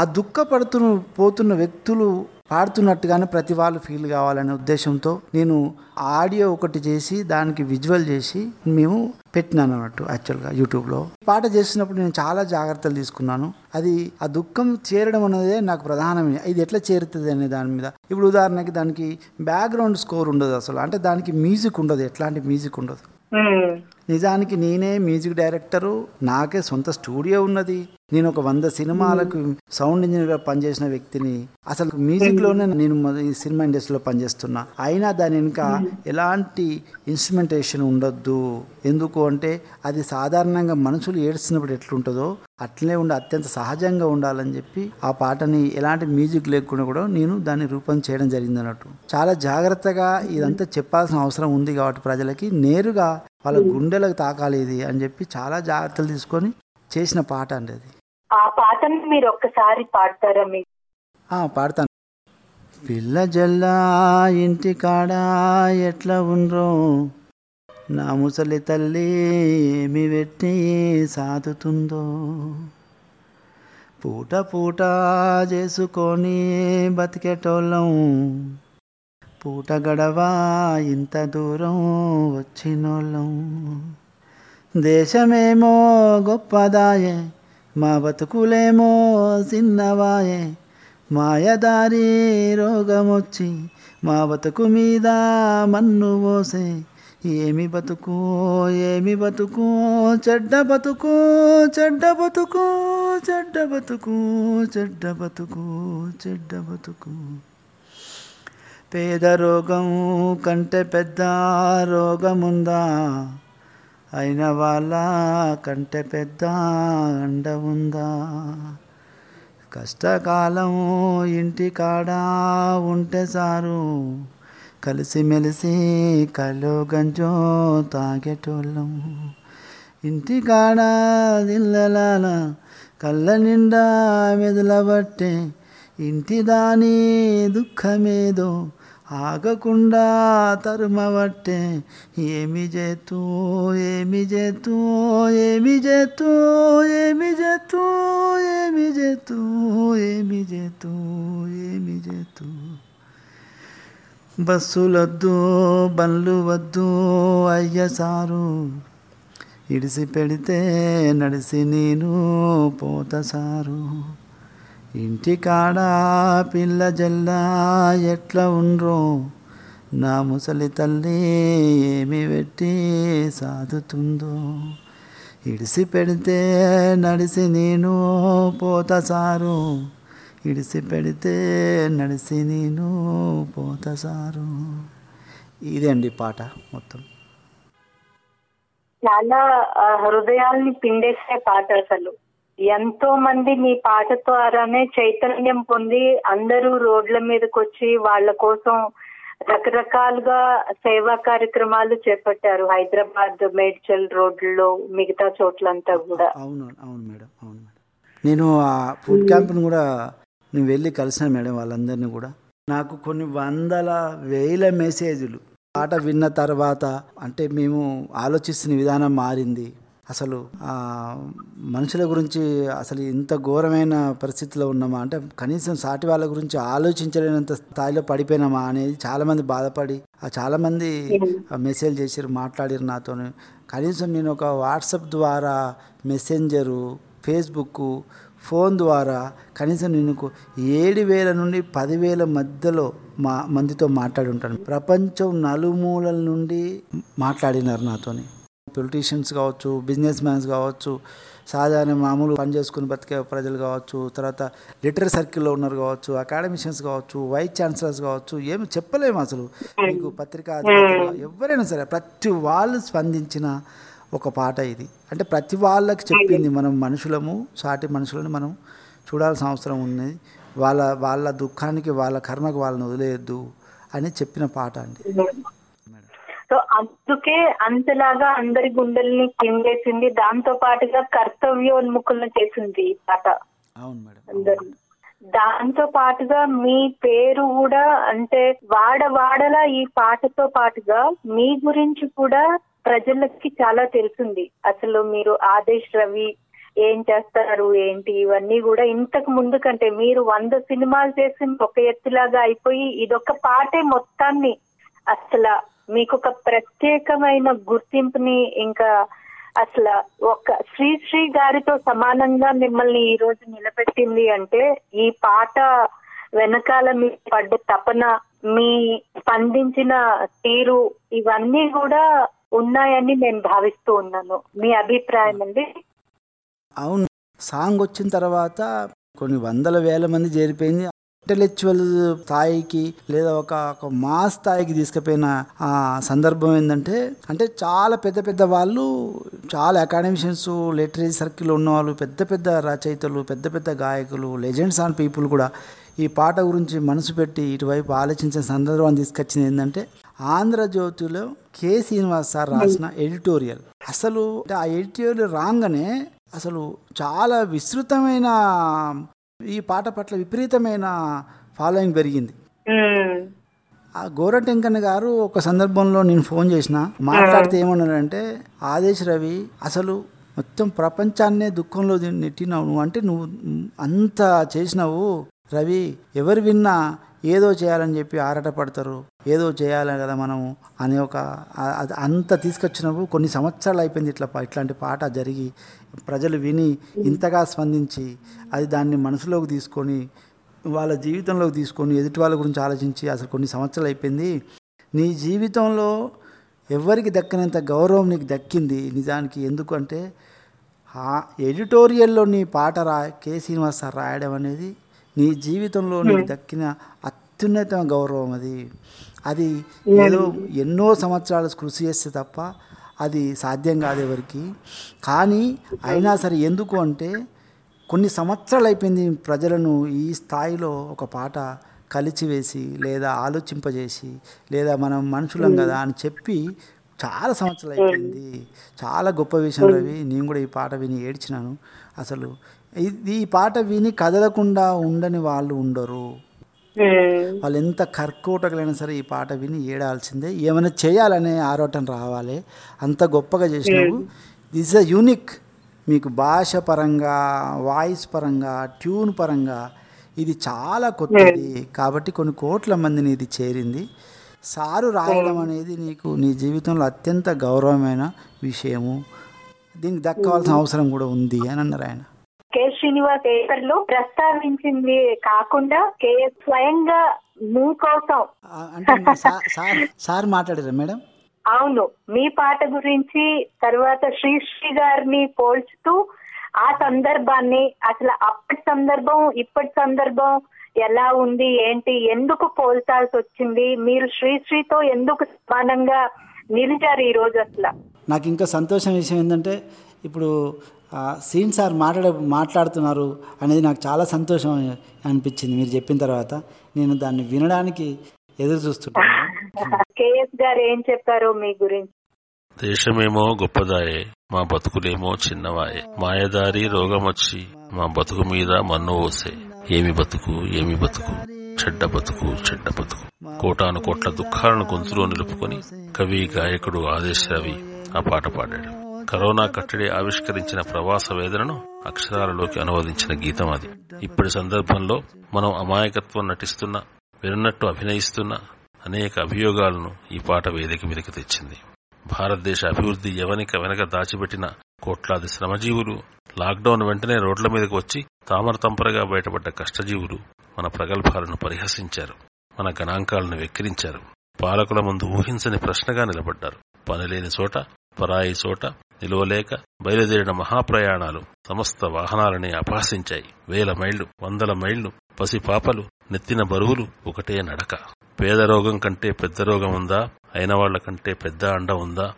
Speaker 1: ఆ దుఃఖపడుతున్న పోతున్న వ్యక్తులు పాడుతున్నట్టుగానే ప్రతి వాళ్ళు ఫీల్ కావాలనే ఉద్దేశంతో నేను ఆడియో ఒకటి చేసి దానికి విజువల్ చేసి మేము పెట్టినాను అన్నట్టు యాక్చువల్గా యూట్యూబ్లో. పాట చేస్తున్నప్పుడు నేను చాలా జాగ్రత్తలు తీసుకున్నాను. అది ఆ దుఃఖం చేరడం అనేదే నాకు ప్రధానమే. ఇది ఎట్లా చేరుతుంది అనే దాని మీద. ఇప్పుడు ఉదాహరణకి దానికి బ్యాక్గ్రౌండ్ స్కోర్ ఉండదు అసలు. అంటే దానికి మ్యూజిక్ ఉండదు. ఎట్లాంటి మ్యూజిక్ ఉండదు. నిజానికి నేనే మ్యూజిక్ డైరెక్టరు నాకే సొంత స్టూడియో ఉన్నది. నేను ఒక వంద సినిమాలకు సౌండ్ ఇంజనీర్గా పనిచేసిన వ్యక్తిని. అసలు మ్యూజిక్లోనే నేను సినిమా ఇండస్ట్రీలో పనిచేస్తున్నా. అయినా దాని వెనుక ఎలాంటి ఇన్స్ట్రుమెంటేషన్ ఉండొద్దు. ఎందుకు అంటే అది సాధారణంగా మనుషులు ఏడుస్తున్నప్పుడు ఎట్లుంటుందో అట్లనే ఉండి అత్యంత సహజంగా ఉండాలని చెప్పి ఆ పాటని ఎలాంటి మ్యూజిక్ లేకుండా కూడా నేను దాన్ని రూపం చేయడం జరిగింది అన్నట్టు చాలా జాగ్రత్తగా ఇదంతా చెప్పాల్సిన అవసరం ఉంది కాబట్టి ప్రజలకి. నేరుగా వాళ్ళ గుండెలకు తాకాలి ఇది అని చెప్పి చాలా జాగ్రత్తలు తీసుకొని చేసిన పాట అండి అది.
Speaker 3: ఆ పాటను మీరు ఒక్కసారి పాడతారా మీకు
Speaker 1: ఆ, పాడతాను. పిల్ల జల్ల ఇంటి కాడ ఎట్లా ఉండ్రో నా ముసలి తల్లి ఏమి పెట్టి సాదుతుందో. పూట పూట చేసుకొని బతికేటోళ్ళం. పూట గడవా ఇంత దూరం వచ్చినోళ్ళం. దేశమేమో గొప్పదాయే మా బతుకులేమో చిన్నవాయే. మాయదారి రోగమొచ్చి మా బతుకు మీద మన్ను పోసే ఏమి బతుకు ఏమి బతుకు చెడ్డ బతుకు చెడ్డ బతుకు చెడ్డ బతుకు చెడ్డ బతుకు చెడ్డ బతుకు. పేద రోగం కంటే పెద్ద రోగముందా? అయిన వాళ్ళ కంటే పెద్ద అండ ఉందా? కష్టకాలం ఇంటి కాడా ఉంటే సారు. కలిసిమెలిసి కలో గంజో తాగేటోళ్ళం. ఇంటి కాడ దిల్లలాల కళ్ళ నిండా మెదలబట్టే ఇంటి దాని దుఃఖమేదో ఆగకుండా తరుమబట్టే ఏమి చేతూ ఏమి చేతూ ఏమి చేతూ ఏమి చేతూ ఏమి చేతూ ఏమి చేతూ ఏమి చేతూ. బస్సులొద్దు బండ్లు వద్దు అయ్య సారు. ఇడిసి పెడితే నడిసి నేను పోత సారు. ఇంటికాడ పిల్ల జల్ల ఎట్లా ఉండ్రో? నా ముసలి తల్లి ఏమి పెట్టి సాదుతుందో? ఇడిసి పెడితే నడిసి నేను పోత సారు. ఇడిసి పెడితే నడిసి నేను పోత సారు. ఇదే అండి పాట మొత్తం.
Speaker 3: చాలా హృదయాల్ని పిండేసే పాట అసలు. ఎంతో మంది మీ పాట ద్వారానే చైతన్యం పొంది అందరూ రోడ్ల మీదకి వచ్చి వాళ్ళ కోసం రకరకాలుగా సేవా కార్యక్రమాలు చేపట్టారు. హైదరాబాద్ మేడ్చల్ రోడ్లలో మిగతా చోట్లంతా కూడా.
Speaker 1: అవును అవును మేడం అవును మేడం. నేను ఆ ఫుడ్ క్యాంప్ని కూడా నేను వెళ్ళి కలిసాను మేడం వాళ్ళందరినీ కూడా. నాకు కొన్ని వందల వేల మెసేజ్లు పాట విన్న తర్వాత అంటే మేము ఆలోచిస్తున్న విధానం మారింది. అసలు మనుషుల గురించి అసలు ఇంత ఘోరమైన పరిస్థితిలో ఉన్నామా? అంటే కనీసం సాటి వాళ్ళ గురించి ఆలోచించలేనంత స్థాయిలో పడిపోయినామా అనేది చాలామంది బాధపడి ఆ చాలామంది మెసేజ్ చేసారు మాట్లాడారు నాతో కనీసం నేను ఒక వాట్సాప్ ద్వారా మెసెంజరు ఫేస్బుక్ ఫోన్ ద్వారా కనీసం నేను ఏడు వేల నుండి పదివేల మధ్యలో మా మందితో మాట్లాడి ఉంటాను. ప్రపంచం నలుమూలల నుండి మాట్లాడినారు నాతోని. పొలిటీషియన్స్ కావచ్చు బిజినెస్ మ్యాన్స్ కావచ్చు సాధారణ మామూలు పని చేసుకుని బతికే ప్రజలు కావచ్చు తర్వాత లిటరీ సర్కిల్లో ఉన్నారు కావచ్చు అకాడమిషియన్స్ కావచ్చు వైస్ ఛాన్సలర్స్ కావచ్చు ఏమి చెప్పలేము అసలు. మీకు పత్రికా అధిపతులు ఎవరైనా సరే ప్రతి వాళ్ళు స్పందించిన ఒక పాట ఇది. అంటే ప్రతి వాళ్ళకి చెప్పింది మనం మనుషులము సాటి మనుషులను మనం చూడాల్సిన అవసరం ఉన్నది వాళ్ళ వాళ్ళ దుఃఖానికి వాళ్ళ కర్మకు వాళ్ళని వదిలేయద్దు అని చెప్పిన పాట అండి.
Speaker 3: సో అందుకే అంతలాగా అందరి గుండెల్ని పిండేసింది దాంతో పాటుగా కర్తవ్యోన్ముఖులను చేసింది ఈ పాట.
Speaker 1: అవును మేడం
Speaker 3: అందరూ. దాంతో పాటుగా మీ పేరు కూడా అంటే వాడ వాడలా ఈ పాటతో పాటుగా మీ గురించి కూడా ప్రజలకి చాలా తెలిసింది. అసలు మీరు ఆదేశ్ రవి ఏం చేస్తారు ఏంటి ఇవన్నీ కూడా ఇంతకు ముందు కంటే మీరు వంద సినిమాలు చేసి ఒక ఎత్తులాగా అయిపోయి ఇదొక పాటే మొత్తాన్ని. అసలు మీకు ఒక ప్రత్యేకమైన గుర్తింపుని ఇంకా అసలు ఒక శ్రీశ్రీ గారితో సమానంగా మిమ్మల్ని ఈ రోజు నిలబెట్టింది అంటే ఈ పాట వెనకాల మీ పడ్డ తపన మీ స్పందించిన తీరు ఇవన్నీ కూడా ఉన్నాయని నేను భావిస్తూ ఉన్నాను. మీ అభిప్రాయం అండి?
Speaker 1: అవును. సాంగ్ వచ్చిన తర్వాత కొన్ని వందల వేల మంది చేరిపోయింది. ఇంటలెక్చువల్ స్థాయికి లేదా ఒక ఒక మా స్థాయికి తీసుకుపోయిన ఆ సందర్భం ఏంటంటే అంటే చాలా పెద్ద పెద్ద వాళ్ళు చాలా అకాడమిషియన్స్ లిటరీ సర్కిల్ ఉన్న వాళ్ళు పెద్ద పెద్ద రచయితలు పెద్ద పెద్ద గాయకులు లెజెండ్స్ ఆన్ పీపుల్ కూడా ఈ పాట గురించి మనసు పెట్టి ఇటువైపు ఆలోచించిన సందర్భాన్ని తీసుకొచ్చింది ఏంటంటే ఆంధ్రజ్యోతిలో కె. శ్రీనివాస్ సార్ రాసిన ఎడిటోరియల్. అసలు ఆ ఎడిటోరియల్ రాగానే అసలు చాలా విస్తృతమైన ఈ పాట పట్ల విపరీతమైన ఫాలోయింగ్ పెరిగింది. ఆ గోరటెంకన్న గారు ఒక సందర్భంలో నేను ఫోన్ చేసిన మాట్లాడితే ఏమన్నాడంటే ఆదేశ్ రవి అసలు మొత్తం ప్రపంచాన్నే దుఃఖంలో నెట్టినావు నువ్వు అంటే నువ్వు అంత చేసినావు. రవి ఎవరు విన్నా ఏదో చేయాలని చెప్పి ఆరాటపడతారు. ఏదో చేయాలి కదా మనము అనే ఒక అది అంత తీసుకొచ్చినప్పుడు కొన్ని సంవత్సరాలు అయిపోయింది ఇట్లా ఇట్లాంటి పాట జరిగి ప్రజలు విని ఇంతగా స్పందించి అది దాన్ని మనసులోకి తీసుకొని వాళ్ళ జీవితంలోకి తీసుకొని ఎదుటి వాళ్ళ గురించి ఆలోచించి అసలు కొన్ని సంవత్సరాలు అయిపోయింది. నీ జీవితంలో ఎవరికి దక్కనంత గౌరవం నీకు దక్కింది నిజానికి ఎందుకంటే ఆ ఎడిటోరియల్లో నీ పాట రా కే శ్రీనివాస్ సార్ రాయడం అనేది నీ జీవితంలో నీకు దక్కిన అత్యున్నత గౌరవం అది. అది ఏదో ఎన్నో సంవత్సరాలు కృషి చేస్తే తప్ప అది సాధ్యం కాదు ఎవరికి. కానీ అయినా సరే ఎందుకు అంటే కొన్ని సంవత్సరాలు అయిపోయింది ప్రజలను ఈ స్థాయిలో ఒక పాట కలిచివేసి లేదా ఆలోచింపజేసి లేదా మనం మనుషులం కదా అని చెప్పి చాలా సంవత్సరాలు అయిపోయింది. చాలా గొప్ప విషయం రవి. నేను కూడా ఈ పాట విని ఏడ్చినాను. అసలు ఇది ఈ పాట విని కదలకుండా ఉండని వాళ్ళు ఉండరు. వాళ్ళు ఎంత కర్కోటకులైనా సరే ఈ పాట విని ఏడాల్సిందే. ఏమైనా చేయాలనే ఆరోటం రావాలి. అంత గొప్పగా చేసినావు. దిస్ అ యూనిక్ మీకు భాష పరంగా వాయిస్ పరంగా ట్యూన్ పరంగా ఇది చాలా కొత్తది. కాబట్టి కొన్ని కోట్ల మందిని ఇది చేరింది. సారు రాయడం అనేది నీకు నీ జీవితంలో అత్యంత గౌరవమైన విషయము. దీనికి దక్కవలసిన అవసరం కూడా ఉంది అని అన్నారు ఆయన.
Speaker 3: కె శ్రీనివాస్ పేపర్లో ప్రస్తావించింది కాకుండా కే స్వయంగా మీ కోసం.
Speaker 1: అంటే సార్ సార్ మాట్లాడారా మేడం?
Speaker 3: అవును మీ పాట గురించి తర్వాత శ్రీశ్రీ గారిని పోల్చుతూ ఆ సందర్భాన్ని అసలు అప్పటి సందర్భం ఇప్పటి సందర్భం ఎలా ఉంది ఏంటి ఎందుకు పోల్చాల్సి వచ్చింది మీరు శ్రీశ్రీతో ఎందుకు సమానంగా నిలిచారు ఈ రోజు అసలు?
Speaker 1: నాకు ఇంకా సంతోషం విషయం ఏంటంటే ఇప్పుడు సీన్ సార్ మాట్లాడ మాట్లాడుతున్నారు అనేది నాకు చాలా సంతోషం అనిపించింది మీరు చెప్పిన తర్వాత. నేను దాన్ని వినడానికి ఎదురు చూస్తుంటాను.
Speaker 3: కేఎస్ గారు ఏం చెప్పారో మీ గురించి?
Speaker 4: దేశమేమో గొప్పదాయే మా బతుకులేమో చిన్నవాయే. మాయదారి రోగమొచ్చి మా బతుకు మీద మన్ను పోసే ఏమి బతుకు ఏమి బతుకు? చెడ్డ బతుకు చెడ్డ బతుకు. కోటాను కోట్ల దుఃఖాలను గొంతులో నిలుపుకొని కవి గాయకుడు ఆదేశ్ రవి ఆ పాట పాడాడు. కరోనా కట్టడి ఆవిష్కరించిన ప్రవాస వేదనను అక్షరాలలోకి అనువదించిన గీతం అది. ఇప్పటి సందర్భంలో మనం అమాయకత్వం నటిస్తున్న విన్నట్టు అభినయిస్తున్న అనేక అభియోగాలను ఈ పాట వేదిక మీదకి తెచ్చింది. భారతదేశ అభివృద్ధి ఎవనిక వెనక దాచిపెట్టిన కోట్లాది శ్రమజీవులు లాక్డౌన్ వెంటనే రోడ్ల మీదకు వచ్చి తామరతంపరగా బయటపడ్డ కష్టజీవులు మన ప్రగల్భాలను పరిహసించారు మన గణాంకాలను వెక్కిరించారు పాలకుల ముందు ఊహించని ప్రశ్నగా నిలబడ్డారు. పనిలేని చోట పరాయి చోట నిలువలేక బయలుదేరిన మహాప్రయాణాలు సమస్త వాహనాలని అపహసించాయి. వేల మైళ్ళు వందల మైళ్ళు పసిపాపలు నెత్తిన బరువులు ఒకటే నడక. పేద రోగం కంటే పెద్ద రోగం ఉందా? అయిన వాళ్ళ కంటే పెద్ద అండ ఉందా?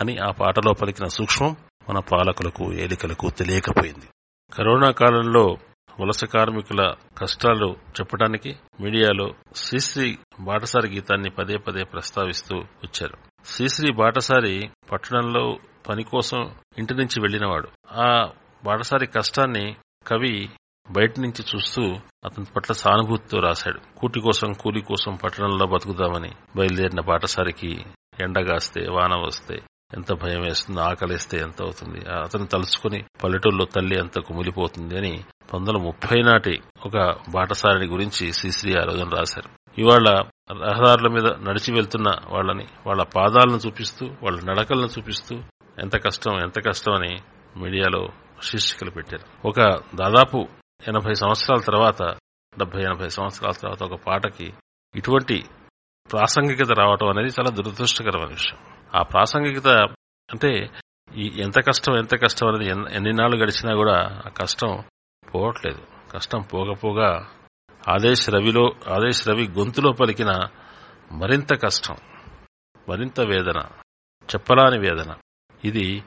Speaker 4: అని ఆ పాటలో పలికిన సూక్ష్మం మన పాలకులకు ఏలికలకు తెలియకపోయింది. కరోనా కాలంలో వలస కార్మికుల కష్టాలు చెప్పడానికి మీడియాలో శ్రీశ్రీ బాటసారి గీతాన్ని పదే పదే ప్రస్తావిస్తూ వచ్చారు. శ్రీశ్రీ బాటసారి పట్టణంలో పని కోసం ఇంటి నుంచి వెళ్ళినవాడు ఆ బాటసారి కష్టాన్ని కవి బయట నుంచి చూస్తూ అతని పట్ల సానుభూతితో రాశాడు. కూటి కోసం కూలి కోసం పట్టణంలో బతుకుదామని బయలుదేరిన బాటసారికి ఎండగాస్తే వాన వస్తే ఎంత భయం వేస్తుంది ఆకలిస్తే ఎంత అవుతుంది? అతను తలుచుకుని పల్లెటూరులో తల్లి ఎంత కుమిలిపోతుంది అని పంతొమ్మిది వందల ముప్పై నాటి ఒక బాటసారిని గురించి శ్రీశ్రీ ఆ రోజున రాశారు. ఇవాళ రహదారుల మీద నడిచి వెళ్తున్న వాళ్ళని వాళ్ళ పాదాలను చూపిస్తూ వాళ్ళ నడకలను చూపిస్తూ ఎంత కష్టం ఎంత కష్టం అని మీడియాలో శీర్షికలు పెట్టారు. ఒక దాదాపు ఎనభై సంవత్సరాల తర్వాత డెబ్బై ఎనభై సంవత్సరాల తర్వాత ఒక పాటకి ఇటువంటి ప్రాసంగికత రావటం అనేది చాలా దురదృష్టకరమైన విషయం. ఆ ప్రాసంగికత అంటే ఈ ఎంత కష్టం ఎంత కష్టం అనేది ఎన్- ఎన్ని నాళ్ళు గడిచినా కూడా ఆ కష్టం పోవట్లేదు. కష్టం పోగపోగా ఆదేశ్ రవిలో ఆదేశ్ రవి గొంతులో పలికిన మరింత కష్టం మరింత వేదన చెప్పరాని వేదన. ఇది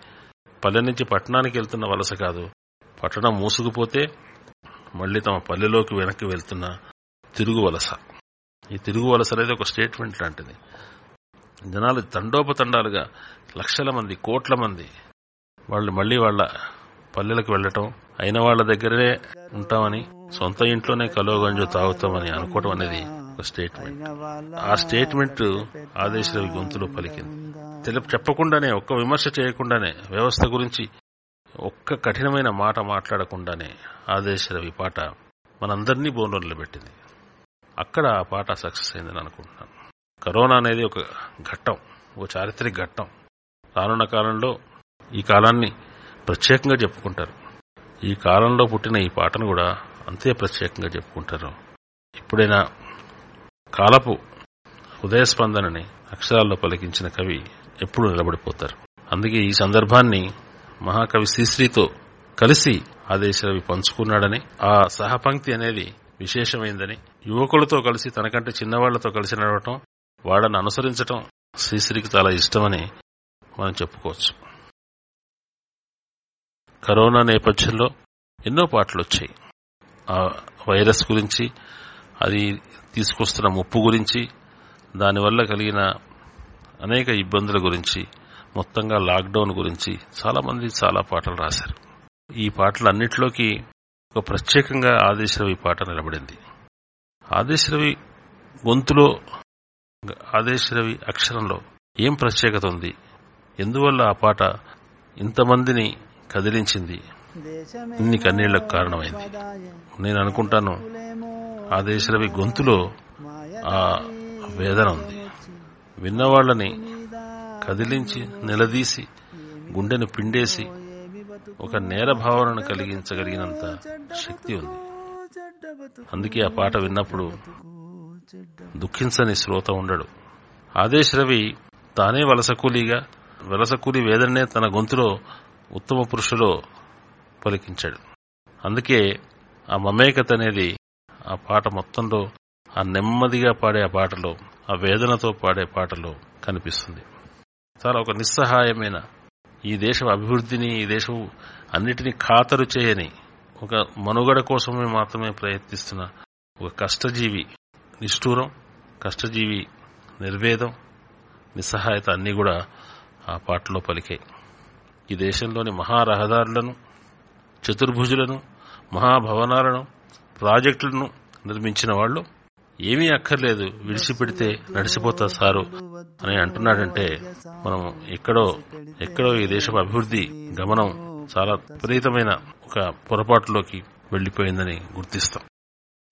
Speaker 4: పల్లె నుంచి పట్టణానికి వెళ్తున్న వలస కాదు. పట్టణం మూసుకుపోతే మళ్ళీ తమ పల్లెలోకి వెనక్కి వెళ్తున్న తిరుగు వలస. ఈ తిరుగు వలస అనేది ఒక స్టేట్మెంట్ లాంటిది. జనాలు తండోపతండాలుగా లక్షల మంది కోట్ల మంది వాళ్ళు మళ్ళీ వాళ్ళ పల్లెలకు వెళ్ళటం అయిన వాళ్ళ దగ్గరనే ఉంటామని సొంత ఇంట్లోనే కలోగంజు తాగుతామని అనుకోవడం అనేది ఒక స్టేట్మెంట్ ఆ స్టేట్మెంట్ ఆదేశాల గొంతులో పలికింది. తెలుపు చెప్పకుండానే ఒక్క విమర్శ చేయకుండానే వ్యవస్థ గురించి ఒక్క కఠినమైన మాట మాట్లాడకుండానే ఆదేశరవి పాట మనందరినీ బోన్లో పెట్టింది అక్కడ ఆ పాట సక్సెస్ అయిందని అనుకుంటున్నాను. కరోనా అనేది ఒక ఘట్టం ఒక చారిత్రక ఘట్టం. రానున్న కాలంలో ఈ కాలాన్ని ప్రత్యేకంగా చెప్పుకుంటారు. ఈ కాలంలో పుట్టిన ఈ పాటను కూడా అంతే ప్రత్యేకంగా చెప్పుకుంటారు. ఇప్పుడైనా కాలపు హృదయస్పందనని అక్షరాల్లో పలికించిన కవి ఎప్పుడు నిలబడిపోతారు. అందుకే ఈ సందర్భాన్ని మహాకవి శ్రీశ్రీతో కలిసి ఆదేశరవి పంచుకున్నాడని ఆ సహపంక్తి అనేది విశేషమైందని యువకులతో కలిసి తనకంటే చిన్నవాళ్ళతో కలిసి నడవటం వాళ్ళని అనుసరించటం శ్రీశ్రీకి చాలా ఇష్టమని మనం చెప్పుకోవచ్చు. కరోనా నేపథ్యంలో ఎన్నో పాటలు వచ్చాయి వైరస్ గురించి అది తీసుకొస్తున్న ముప్పు గురించి దానివల్ల కలిగిన అనేక ఇబ్బందుల గురించి మొత్తంగా లాక్డౌన్ గురించి చాలా మంది చాలా పాటలు రాశారు. ఈ పాటలన్నిటిలోకి ఒక ప్రత్యేకంగా ఆదేశరవి పాట నిలబడింది. ఆదేశరవి గొంతులో ఆదేశరవి అక్షరంలో ఏం ప్రత్యేకత ఉంది? ఎందువల్ల ఆ పాట ఇంతమందిని కదిలించింది? ఇన్ని కన్నీళ్ళకు కారణమైంది. నేను అనుకుంటాను ఆ దేశరవి గొంతులో ఆ వేదన ఉంది. విన్నవాళ్ళని కదిలించి నిలదీసి గుండెను పిండేసి ఒక నేర భావనను కలిగించగలిగినంత శక్తి ఉంది. అందుకే ఆ పాట విన్నప్పుడు దుఃఖించని శ్రోత ఉండడు. ఆదేశ్ రవి తానే వలసకూలీగా వలసకూలి వేదనే తన గొంతులో ఉత్తమ పురుషులో పలికించాడు. అందుకే ఆ మమేకత అనేది ఆ పాట మొత్తంలో ఆ నెమ్మదిగా పాడే ఆ పాటలో ఆ వేదనతో పాడే పాటలో కనిపిస్తుంది. చాలా ఒక నిస్సహాయమైన ఈ దేశం అభివృద్ధిని ఈ దేశం అన్నిటినీ ఖాతరు చేయని ఒక మనుగడ కోసమే మాత్రమే ప్రయత్నిస్తున్న ఒక కష్టజీవి నిష్ఠూరం కష్టజీవి నిర్వేదం నిస్సహాయత అన్నీ కూడా ఆ పాటలో పలికాయి. ఈ దేశంలోని మహారహదారులను చతుర్భుజులను మహాభవనాలను ప్రాజెక్టులను నిర్మించిన వాళ్ళు ఏమీ అక్కర్లేదు విడిచిపెడితే నడిచిపోతా సారు అని అంటున్నాడంటే మనం ఎక్కడో ఎక్కడో ఈ దేశం అభివృద్ధి గమనం చాలా విపరీతమైన ఒక పొరపాటులోకి వెళ్ళిపోయిందని గుర్తిస్తాం.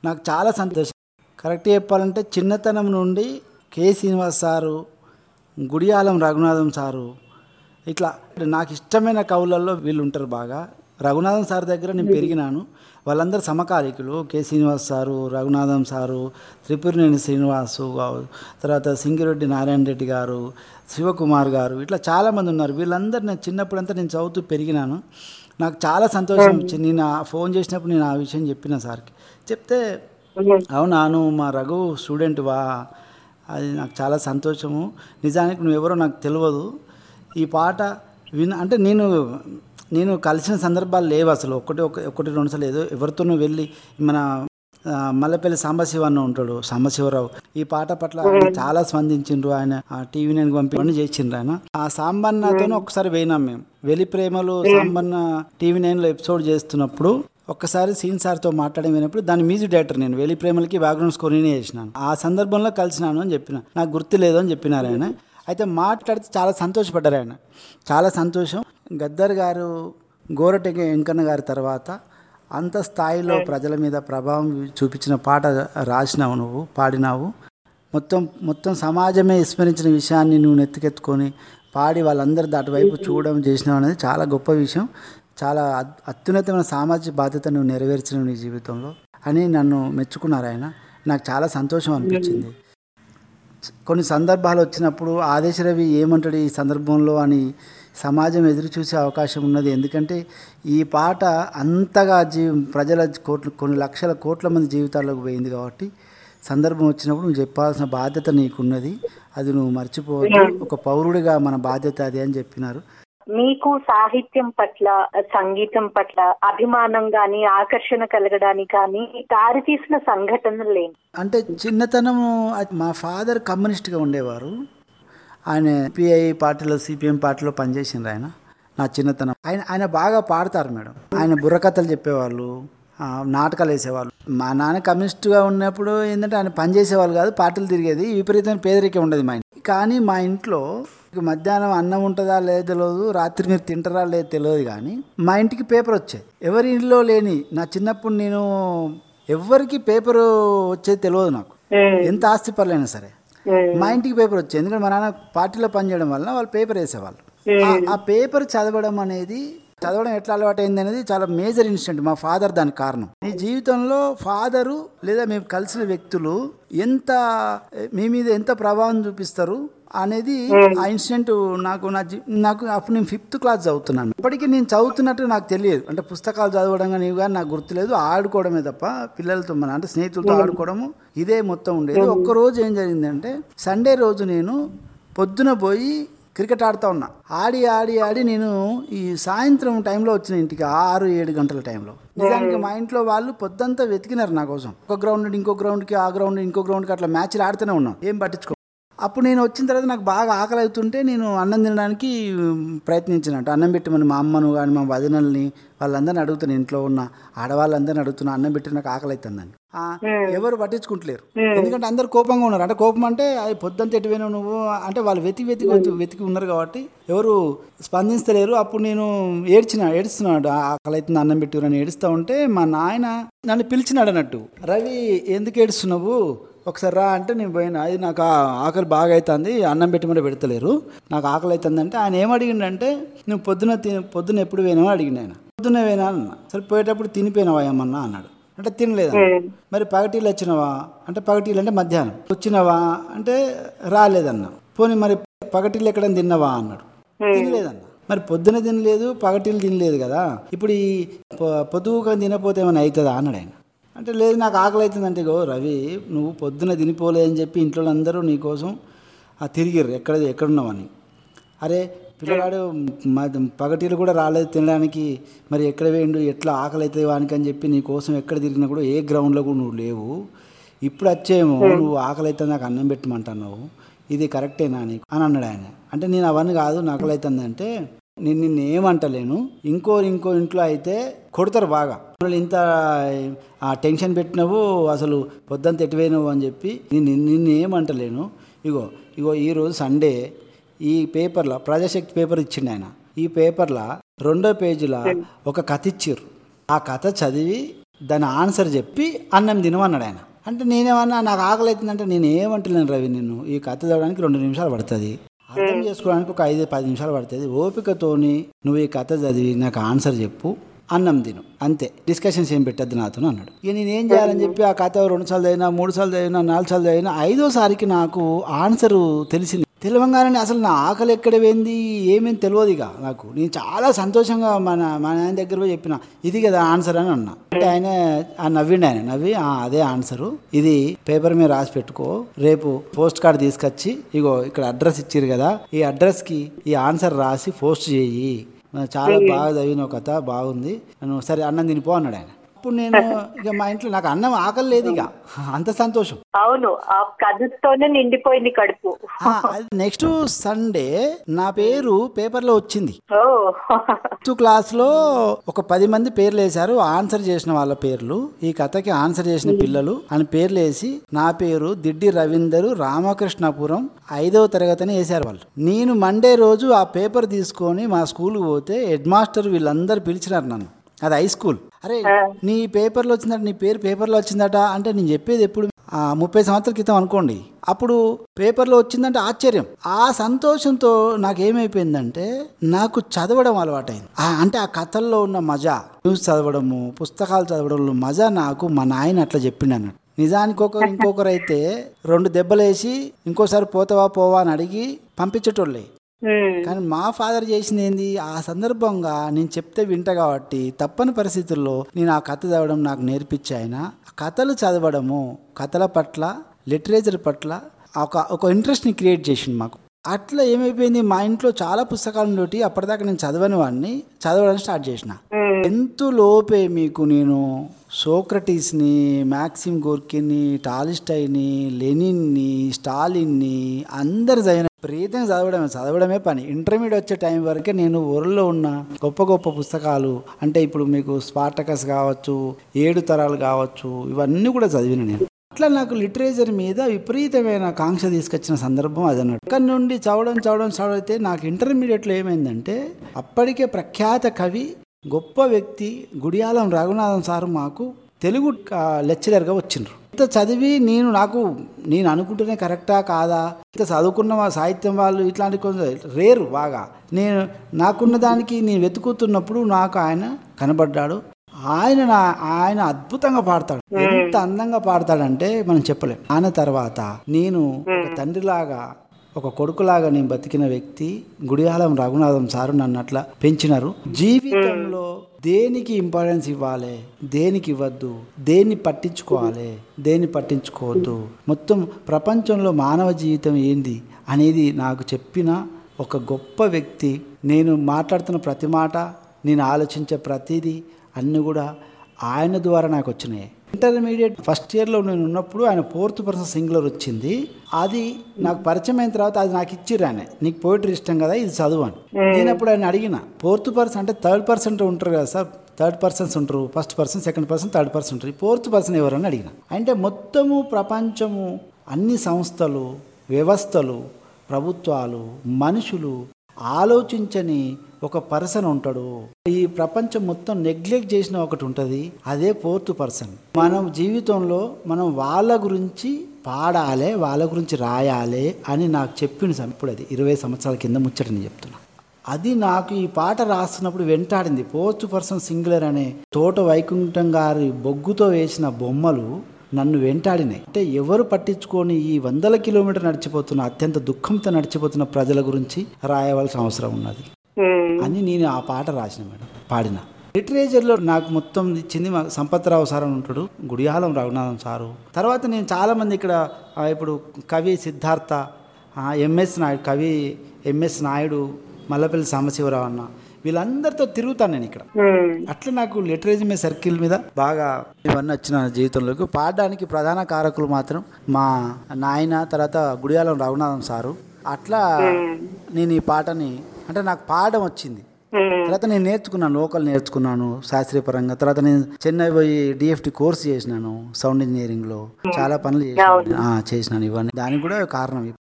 Speaker 1: నాకు చాలా సంతోషం. కరెక్ట్ చెప్పాలంటే చిన్నతనం నుండి K. Srinivas sir Gudiyalam Raghunatham sir ఇట్లా నాకు ఇష్టమైన కవులలో వీళ్ళు ఉంటారు బాగా. రఘునాథం సార్ దగ్గర నేను పెరిగినాను. వాళ్ళందరూ సమకాలికులు. K Srinivas sir Raghunatham sir Tripuraneni Srinivasu తర్వాత సింగిరెడ్డి నారాయణ రెడ్డి గారు శివకుమార్ గారు ఇట్లా చాలామంది ఉన్నారు. వీళ్ళందరూ నేను చిన్నప్పుడంతా నేను చదువుతూ పెరిగినాను. నాకు చాలా సంతోషం నేను ఫోన్ చేసినప్పుడు నేను ఆ విషయం చెప్పిన సార్కి. చెప్తే అవునా నువ్వు మా రఘు స్టూడెంట్ వా? అది నాకు చాలా సంతోషము. నిజానికి నువ్వెవరో నాకు తెలియదు ఈ పాట విన్ అంటే నేను నేను కలిసిన సందర్భాలు లేవు అసలు. ఒకటి ఒక ఒకటి రెండు సార్లు ఏదో ఎవరితోనూ వెళ్ళి మన మల్లెపల్లి సాంబశివ అన్న ఉంటాడు సాంబశివరావు. ఈ పాట పట్ల చాలా స్పందించిండ్రు. ఆయన టీవీ నేను పంపి అన్ని చేసిండ్రు ఆయన. ఆ సాంబన్నతోనే ఒకసారి పోయినాం మేము. వెలి ప్రేమలు సాంబన్న టీవీ నైన్లో ఎపిసోడ్ చేస్తున్నప్పుడు ఒక్కసారి సీన్ సార్తో మాట్లాడి వినప్పుడు దాని మ్యూజిక్ డైరెక్టర్ నేను వెలి ప్రేమలకి బ్యాక్గ్రౌండ్ స్కోర్ నేనే చేసినాను. ఆ సందర్భంలో కలిసినాను అని చెప్పిన. నాకు గుర్తు లేదు అని చెప్పినారు ఆయన. అయితే మాట్లాడితే చాలా సంతోషపడ్డారు ఆయన. చాలా సంతోషం. గద్దర్ గారు గోరటెగ వెంకన్న గారి తర్వాత అంత స్థాయిలో ప్రజల మీద ప్రభావం చూపించిన పాట రాసినావు నువ్వు పాడినావు. మొత్తం మొత్తం సమాజమే విస్మరించిన విషయాన్ని నువ్వు నెత్తికెత్తుకొని పాడి వాళ్ళందరి దాటి వైపు చూడడం చేసినావు అనేది చాలా గొప్ప విషయం. చాలా అత్యున్నతమైన సామాజిక బాధ్యత నువ్వు నెరవేర్చినవు నీ జీవితంలో అని నన్ను మెచ్చుకున్నారు ఆయన. నాకు చాలా సంతోషం అనిపించింది. కొన్ని సందర్భాలు వచ్చినప్పుడు ఆదేశరవి ఏమంటాడు ఈ సందర్భంలో అని సమాజం ఎదురు చూసే అవకాశం ఉన్నది. ఎందుకంటే ఈ పాట అంతగా జీ ప్రజల కోట్లు కొన్ని లక్షల కోట్ల మంది జీవితాల్లోకి పోయింది కాబట్టి సందర్భం వచ్చినప్పుడు నువ్వు చెప్పాల్సిన బాధ్యత నీకున్నది. అది నువ్వు మర్చిపోవద్దు. ఒక పౌరుడిగా మన బాధ్యత అది అని చెప్పినారు.
Speaker 3: మీకు సాహిత్యం పట్ల సంగీతం పట్ల అభిమానం గాని ఆకర్షణ కలగడానికి కానీ దారి తీసిన సంఘటనలు లేని.
Speaker 1: అంటే చిన్నతనము అది మా ఫాదర్ కమ్యూనిస్ట్గా ఉండేవారు. ఆయన పిఐ పార్టీలో సిపిఎం పార్టీలో పనిచేసింది ఆయన. నా చిన్నతనం. ఆయన ఆయన బాగా పాడతారు మేడం. ఆయన బుర్రకథలు చెప్పేవాళ్ళు నాటకాలు వేసేవాళ్ళు. మా నాన్న కమ్యూనిస్ట్గా ఉన్నప్పుడు ఏంటంటే ఆయన పని చేసేవాళ్ళు కాదు పార్టీలు తిరిగేది. విపరీతమైన పేదరికం ఉండేది మా ఇంట్లో. కానీ మా ఇంట్లో ఇక మధ్యాహ్నం అన్నం ఉంటుందా లేదో తెలియదు రాత్రి మీరు తింటారా లేదో తెలియదు కానీ మా ఇంటికి పేపర్ వచ్చాయి ఎవరి ఇంట్లో లేని నా చిన్నప్పుడు నేను ఎవరికి పేపర్ వచ్చేది తెలియదు నాకు. ఎంత ఆస్తి పర్లైనా సరే. మా ఇంటికి పేపర్ వచ్చేది. ఎందుకంటే మా నాన్న పార్టీలో పనిచేయడం వల్ల వాళ్ళు పేపర్ వేసేవాళ్ళు. ఆ- ఆ పేపర్ చదవడం అనేది చదవడం ఎట్లా అలవాటు అయింది అనేది చాలా మేజర్ ఇన్సిడెంట్ మా ఫాదర్ దానికి కారణం. మీ జీవితంలో ఫాదరు లేదా మేము కలిసిన వ్యక్తులు ఎంత మీ మీద ఎంత ప్రభావం చూపిస్తారు? అనేది ఆ ఇన్సిడెంట్ నాకు నా జీ- నాకు అప్పుడు నేను ఫిఫ్త్ క్లాస్ చదువుతున్నాను. ఇప్పటికీ నేను చదువుతున్నట్టు నాకు తెలియదు. అంటే పుస్తకాలు చదవడం కానీ ఇవి కానీ నాకు గుర్తులేదు. ఆడుకోవడమే తప్ప పిల్లలతో మన అంటే స్నేహితులతో ఆడుకోవడము ఇదే మొత్తం ఉండేది. ఒక్క రోజు ఏం జరిగిందంటే సండే రోజు నేను పొద్దున పోయి క్రికెట్ ఆడుతూ ఉన్నా. ఆడి ఆడి ఆడి నేను ఈ సాయంత్రం టైంలో వచ్చిన ఇంటికి ఆరు ఏడు గంటల టైంలో. నిజానికి మా ఇంట్లో వాళ్ళు పొద్దంతా వెతికినారు నా కోసం. ఒక గ్రౌండ్ ఇంకో గ్రౌండ్కి ఆ గ్రౌండ్ ఇంకో గ్రౌండ్కి అట్లా మ్యాచ్లు ఆడుతూనే ఉన్నాం. ఏం పట్టించుకో? అప్పుడు నేను వచ్చిన తర్వాత నాకు బాగా ఆకలి అవుతుంటే నేను అన్నం తినడానికి ప్రయత్నించినట్టు. అన్నం పెట్టమని మా అమ్మను కానీ మా వదినల్ని వాళ్ళందరిని అడుగుతాను ఇంట్లో ఉన్న ఆడవాళ్ళందరిని అడుగుతున్నా అన్నం పెట్టి నాకు ఆకలి అవుతుందని ఎవరు పట్టించుకుంటలేరు. ఎందుకంటే అందరు కోపంగా ఉన్నారు. అంటే కోపం అంటే అది పొద్దుంత ఎటువైనా నువ్వు? అంటే వాళ్ళు వెతికి వెతికి వెతికి వెతికి ఉన్నారు కాబట్టి ఎవరు స్పందిస్తలేరు అప్పుడు నేను ఏడ్చిన ఏడుస్తున్నాడు "ఆ, ఆకలి అవుతుంది అన్నం పెట్టిరని ఏడుస్తూ ఉంటే మా నాయన నన్ను పిలిచినాడు అన్నట్టు. రవి ఎందుకు ఏడుస్తున్నావు? ఒకసారి రా అంటే నేను పోయినా. అది నాకు ఆకలి బాగా అవుతుంది అన్నం పెట్టి మరి పెడతలేరు. నాకు ఆకలి అవుతుంది అంటే ఆయన ఏం అడిగిండంటే నువ్వు పొద్దున తిని పొద్దున ఎప్పుడు పోయినావో అడిగిండు ఆయన. పొద్దున్న పోయినా అన్న. సరే పోయేటప్పుడు తినిపోయినావా ఏమన్నా అన్నాడు. అంటే తినలేదా మరి పగటీలు వచ్చినవా? అంటే పగటీలు అంటే మధ్యాహ్నం. వచ్చినవా? అంటే రాలేదన్న. పోనీ మరి పగటీలు ఎక్కడైనా తిన్నావా? అన్నాడు. తినలేదన్న. మరి పొద్దున తినలేదు పగటీలు తినలేదు కదా. ఇప్పుడు ఈ పొద్దుగా తినపోతే ఏమైనా అవుతుందా అన్నాడు ఆయన. అంటే లేదు నాకు ఆకలి అవుతుందంటే గో రవి నువ్వు పొద్దున తినిపోలేదని చెప్పి ఇంట్లో అందరూ నీకోసం ఆ తిరిగిర్రు ఎక్కడ ఎక్కడున్నావని. అరే పిల్లగాడు మ- పగటీలు కూడా రాలేదు తినడానికి మరి ఎక్కడ వేయండు ఎట్లా ఆకలి అవుతుంది వానికి అని చెప్పి నీ కోసం ఎక్కడ తిరిగినా కూడా ఏ గ్రౌండ్లో కూడా నువ్వు లేవు. ఇప్పుడు వచ్చేమో నువ్వు ఆకలి అయితే నాకు అన్నం పెట్టమంటున్నావు ఇది కరెక్టేనా నీకు? అని అన్నాడు ఆయన. అంటే నేను అవన్నీ కాదు నాకు ఆకలి అవుతుంది అంటే నేను నిన్ను ఏమంటలేను ఇంకో ఇంకో ఇంట్లో అయితే కొడతారు బాగా. ఇంత ఆ టెన్షన్ పెట్టినవు అసలు పొద్దుంత ఎటువైనవు అని చెప్పి నేను నిన్ను ఏమంటలేను. ఇగో ఇగో ఈరోజు సండే ఈ పేపర్లో ప్రజాశక్తి పేపర్ ఇచ్చిండు ఆయన. ఈ పేపర్లో రెండో పేజీలో ఒక కథ ఇచ్చిర్రు. ఆ కథ చదివి దాని ఆన్సర్ చెప్పి అన్నం తినమన్నాడు ఆయన. అంటే నేనేమన్నా నాకు ఆకలి అవుతుందంటే నేను ఏమంటలేను రవి నిన్ను. ఈ కథ చదవడానికి రెండు నిమిషాలు పడుతుంది. అర్థం చేసుకోవడానికి ఒక ఐదు పది నిమిషాలు పడుతుంది. ఓపికతోని నువ్వు ఈ కథ చదివి నాకు ఆన్సర్ చెప్పు. అన్నం తిను. అంతే. డిస్కషన్స్ ఏం పెట్టద్దు నాతో అన్నాడు. ఇక నేను ఏం చేయాలని చెప్పి ఆ కథ రెండు సార్లు అయినా మూడు సార్లు అయినా నాలుగు సార్లు అయినా ఐదోసారికి నాకు ఆన్సర్ తెలిసింది. తెలంగాణని అసలు నా ఆకలి ఎక్కడ పోయింది? ఏమేమి తెలియదు ఇక నాకు. నేను చాలా సంతోషంగా మన మా నాయన దగ్గర పోయి చెప్పిన ఇది కదా ఆన్సర్ అని అన్నా. అంటే ఆయన ఆ నవ్విండి ఆయన. నవ్వి అదే ఆన్సరు. ఇది పేపర్ మీద రాసి పెట్టుకో. రేపు పోస్ట్ కార్డ్ తీసుకొచ్చి ఇగో ఇక్కడ అడ్రస్ ఇచ్చారు కదా ఈ అడ్రస్కి ఈ ఆన్సర్ రాసి పోస్ట్ చేయి. చాలా బాగా చదివిన కథ బాగుంది. సరే అన్నం తినిపో అన్నాడు ఆయన. అప్పుడు నేను ఇక మా ఇంట్లో నాకు అన్నం ఆకలి లేదు ఇక. అంత సంతోషం.
Speaker 3: అవును ఆ కథతోనే నిండిపోయింది కడుపు.
Speaker 1: నెక్స్ట్ సండే నా పేరు పేపర్లో వచ్చింది.
Speaker 3: ఓ.
Speaker 1: ఫిఫ్త్ క్లాస్లో ఒక పది మంది పేర్లు వేశారు ఆన్సర్ చేసిన వాళ్ళ పేర్లు. ఈ కథకి ఆన్సర్ చేసిన పిల్లలు అని పేర్లు వేసి నా పేరు దిడ్డి రవీందరు రామకృష్ణపురం ఐదవ తరగతిని వేశారు వాళ్ళు. నేను మండే రోజు ఆ పేపర్ తీసుకొని మా స్కూల్కి పోతే హెడ్ మాస్టర్ వీళ్ళందరూ పిలిచినారు నన్ను. అది హై స్కూల్ అరే నీ పేపర్లో వచ్చిందట నీ పేరు పేపర్లో వచ్చిందట అంటే నేను చెప్పేది ఎప్పుడు? ఆ, ముప్పై సంవత్సరాల క్రితం అనుకోండి. అప్పుడు పేపర్లో వచ్చిందంటే ఆశ్చర్యం. ఆ సంతోషంతో నాకేమైపోయిందంటే నాకు చదవడం అలవాటైంది. అంటే ఆ కథల్లో ఉన్న మజా. న్యూస్ చదవడము పుస్తకాలు చదవడంలో మజా నాకు మా నాయన అట్లా చెప్పిండు అన్నట్టు. నిజానికి ఒకరు ఇంకొకరు అయితే రెండు దెబ్బలేసి ఇంకోసారి పోతావా పోవా అని అడిగి పంపించేటోళ్ళే. కానీ మా ఫాదర్ చేసింది ఏంది? ఆ సందర్భంగా నేను చెప్తే వింట కాబట్టి తప్పని పరిస్థితుల్లో నేను ఆ కథ చదవడం నాకు నేర్పించి ఆయన. కథలు చదవడము కథల పట్ల లిటరేచర్ పట్ల ఒక ఒక ఇంట్రెస్ట్ని క్రియేట్ చేసింది మాకు. అట్లా ఏమైపోయింది? మా ఇంట్లో చాలా పుస్తకాలు ఉండేటి అప్పటిదాకా నేను చదవని వాడిని చదవడం స్టార్ట్ చేసిన. టెన్త్ లోపే మీకు నేను సోక్రటీస్ని మ్యాక్సిమ్ గోర్కిని టాలిస్టైని లెనిన్ని స్టాలిన్ని అందరు చదివిన ప్రీతంగా చదవడమే చదవడమే పని. ఇంటర్మీడియట్ వచ్చే టైం వరకే నేను వరల్డ్లో ఉన్న గొప్ప గొప్ప పుస్తకాలు అంటే ఇప్పుడు మీకు స్పార్టకస్ కావచ్చు ఏడు తరాలు కావచ్చు ఇవన్నీ కూడా చదివిన నేను. అట్లా నాకు లిటరేచర్ మీద విపరీతమైన కాంక్ష తీసుకొచ్చిన సందర్భం అది అన్నట్టు. అక్కడి నుండి చదవడం చదవడం చదివితే నాకు ఇంటర్మీడియట్లో ఏమైందంటే అప్పటికే ప్రఖ్యాత కవి గొప్ప వ్యక్తి గుడియాలం రఘునాథం సారు మాకు తెలుగు లెక్చరర్గా వచ్చిండ్రు. ఇంత చదివి నేను నాకు నేను అనుకుంటూనే కరెక్టా కాదా? ఇంత చదువుకున్న సాహిత్యం వాళ్ళు ఇట్లాంటి కొంచెం రేరు బాగా. నేను నాకున్న దానికి నేను వెతుకుతున్నప్పుడు నాకు ఆయన కనబడ్డాడు. ఆయన నా ఆయన అద్భుతంగా పాడతాడు. ఎంత అందంగా పాడతాడంటే మనం చెప్పలేం. ఆయన తర్వాత నేను ఒక తండ్రిలాగా ఒక కొడుకులాగా నేను బతికిన వ్యక్తి గుడియాలం రఘునాథం సారు నన్ను అట్లా పెంచినారు. జీవితంలో దేనికి ఇంపార్టెన్స్ ఇవ్వాలి? దేనికి ఇవ్వద్దు? దేన్ని పట్టించుకోవాలి? దేన్ని పట్టించుకోవద్దు? మొత్తం ప్రపంచంలో మానవ జీవితం ఏంది అనేది నాకు చెప్పిన ఒక గొప్ప వ్యక్తి. నేను మాట్లాడుతున్న ప్రతి మాట నేను ఆలోచించే ప్రతిదీ అన్నీ కూడా ఆయన ద్వారా నాకు వచ్చినాయి. ఇంటర్మీడియట్ ఫస్ట్ ఇయర్లో నేను ఉన్నప్పుడు ఆయన ఫోర్త్ పర్సన్ సింగులర్ వచ్చింది. అది నాకు పరిచయం అయిన తర్వాత అది నాకు ఇచ్చిర్రు ఆయన. నీకు పోయిటరీ ఇష్టం కదా ఇది చదువు అని నేను అప్పుడు ఆయన అడిగిన ఫోర్త్ పర్సన్ అంటే థర్డ్ పర్సన్ ఉంటారు కదా సార్? థర్డ్ పర్సన్స్ ఉంటారు first person second person third person ఉంటారు. ఫోర్త్ పర్సన్ ఎవరని అడిగిన. అంటే మొత్తము ప్రపంచము అన్ని సంస్థలు వ్యవస్థలు ప్రభుత్వాలు మనుషులు ఆలోచించని ఒక పర్సన్ ఉంటాడు. ఈ ప్రపంచం మొత్తం నెగ్లెక్ట్ చేసిన ఒకటి ఉంటుంది. అదే ఫోర్త్ పర్సన్. మనం జీవితంలో మనం వాళ్ళ గురించి పాడాలి వాళ్ళ గురించి రాయాలి అని నాకు చెప్పిన ఇప్పుడు అది ఇరవై సంవత్సరాల కింద ముచ్చట నేను చెప్తున్నా. అది నాకు ఈ పాట రాస్తున్నప్పుడు వెంటాడింది. ఫోర్త్ పర్సన్ సింగులర్ అనే తోట వైకుంఠం గారి బొగ్గుతో వేసిన బొమ్మలు నన్ను వెంటాడినాయి. అంటే ఎవరు పట్టించుకొని ఈ వందల కిలోమీటర్ నడిచిపోతున్న అత్యంత దుఃఖంతో నడిచిపోతున్న ప్రజల గురించి రాయవలసిన అవసరం ఉన్నది. అని నేను ఆ పాట రాసిన మేడం పాడిన. లిటరేచర్లో నాకు మొత్తం ఇచ్చింది మా సంపత్రావు సార్ అని ఉంటాడు గుడియాలం రఘునాథం సారు. తర్వాత నేను చాలామంది ఇక్కడ ఇప్పుడు కవి సిద్ధార్థ ఎంఎస్ నాయుడు కవి ఎంఎస్ నాయుడు మల్లపల్లి సాంబశివరావు అన్న వీళ్ళందరితో తిరుగుతాను నేను ఇక్కడ. అట్లా నాకు లిటరేచర్ సర్కిల్ మీద బాగా ఇవన్నీ వచ్చిన జీవితంలోకి పాడడానికి ప్రధాన కారకులు మాత్రం మా నాయన తర్వాత గుడియాలం రఘునాథం సారు. అట్లా నేను ఈ పాటని అంటే నాకు పాడడం వచ్చింది. తర్వాత నేను నేర్చుకున్నాను లోకల్ నేర్చుకున్నాను శాస్త్రీయ పరంగా తర్వాత నేను చెన్నై పోయి డిఎఫ్టి కోర్స్ చేసినాను సౌండ్ ఇంజనీరింగ్లో. చాలా పనులు చేసినాను. చేసినాను ఇవన్నీ. దానికి కూడా కారణం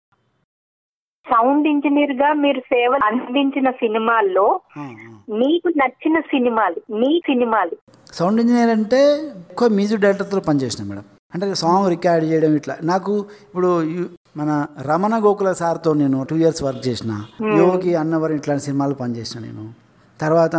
Speaker 3: సౌండ్ ఇంజనీర్గా మీరు సేవ అందించిన సినిమాల్లో. మీకు నచ్చిన సినిమాలు మీ సినిమాలు.
Speaker 1: సౌండ్ ఇంజనీర్ అంటే ఎక్కువ మ్యూజిక్ డైరెక్టర్తో పనిచేసిన మేడం. అంటే సాంగ్ రికార్డ్ చేయడం ఇట్లా. నాకు ఇప్పుడు మన రమణ గోకుల సార్తో నేను టూ ఇయర్స్ వర్క్ చేసిన యోగి అన్నవరం ఇట్లాంటి సినిమాలు పనిచేసిన నేను. తర్వాత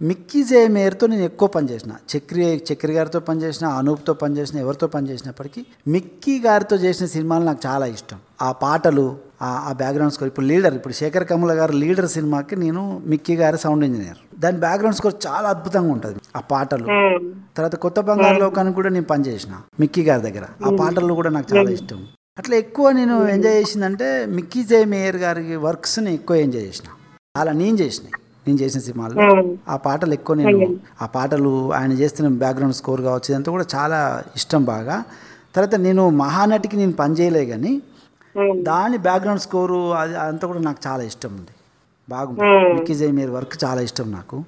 Speaker 1: మిక్కీ జే మేయర్తో నేను ఎక్కువ పనిచేసిన చక్రి చక్రి గారితో పనిచేసిన అనూప్తో పనిచేసిన ఎవరితో పనిచేసినప్పటికీ మిక్కీ గారితో చేసిన సినిమాలు నాకు చాలా ఇష్టం. ఆ పాటలు ఆ బ్యాక్గ్రౌండ్ స్కోర్ ఇప్పుడు లీడర్ ఇప్పుడు శేఖర్ కమల గారు లీడర్ సినిమాకి నేను మిక్కీ గారి సౌండ్ ఇంజనీర్ దాని బ్యాక్గ్రౌండ్ స్కోర్ చాలా అద్భుతంగా ఉంటుంది ఆ పాటలు.
Speaker 3: ఉమ్,
Speaker 1: తర్వాత కొత్త బంగారు లోకానికి కూడా నేను పనిచేసిన మిక్కీ గారి దగ్గర. ఆ పాటలు కూడా నాకు చాలా ఇష్టం. అట్లా ఎక్కువ నేను ఎంజాయ్ చేసిందంటే మిక్కీ జే మేయర్ గారి వర్క్స్ని ఎక్కువ ఎంజాయ్ చేసిన. అలా నేను చేసిన నేను చేసిన సినిమాల్లో ఆ. పాటలు ఎక్కువ నేను ఆ పాటలు ఆయన చేస్తున్న బ్యాక్గ్రౌండ్ స్కోర్ కావచ్చు ఇదంతా కూడా చాలా ఇష్టం బాగా. తర్వాత నేను మహానటికి నేను పని చేయలే కానీ దాని బ్యాక్గ్రౌండ్ స్కోరు అది అంతా కూడా నాకు చాలా ఇష్టం ఉంది. బాగుంది. మిక్కీ జై మీరు వర్క్ చాలా ఇష్టం నాకు.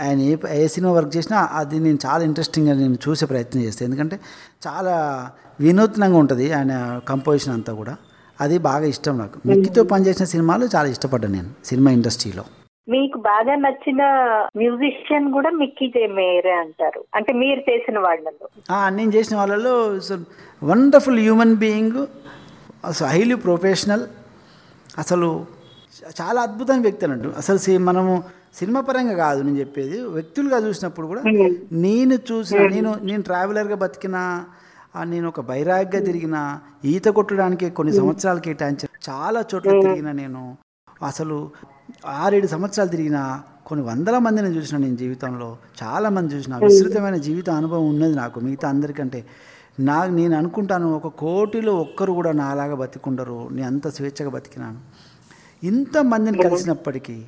Speaker 1: ఆయన ఏ ఏ సినిమా వర్క్ చేసినా అది నేను చాలా ఇంట్రెస్టింగ్గా నేను చూసే ప్రయత్నం చేస్తాను ఎందుకంటే చాలా వినూత్నంగా ఉంటుంది ఆయన కంపోజిషన్ అంతా కూడా. అది బాగా ఇష్టం నాకు. మిక్కీతో పనిచేసిన సినిమాలు చాలా ఇష్టపడ్డాను నేను సినిమా ఇండస్ట్రీలో.
Speaker 3: మీకు బాగా నచ్చిన మ్యూజిషియన్ కూడా మిక్కీ జే మేయరే అంటారు. అంటే మీరు చేసిన వాళ్ళలో.
Speaker 1: నేను చేసిన వాళ్ళలో వండర్ఫుల్ హ్యూమన్ బీయింగ్ అసలు హైలీ ప్రొఫెషనల్ అసలు చాలా అద్భుతమైన వ్యక్తి అన్నట్టు. అసలు మనము సినిమా పరంగా కాదు నేను చెప్పేది. వ్యక్తులుగా చూసినప్పుడు కూడా నేను చూసిన నేను నేను ట్రావెలర్గా బతికిన నేను ఒక బైరాగ్గా తిరిగిన ఈత కొట్టడానికి కొన్ని సంవత్సరాలు కేటాయించిన చాలా చోట్ల తిరిగిన నేను. అసలు ఆరేడు సంవత్సరాలు తిరిగిన కొన్ని వందల మందిని చూసిన నేను జీవితంలో. చాలా మంది చూసిన విస్తృతమైన జీవిత అనుభవం ఉన్నది నాకు. మిగతా అందరికంటే నా నేను అనుకుంటాను ఒక కోటిలో ఒక్కరు కూడా నాలాగా బతికుండరు. నేను అంత స్వేచ్ఛగా బతికినాను. ఇంతమందిని కలిసినప్పటికీ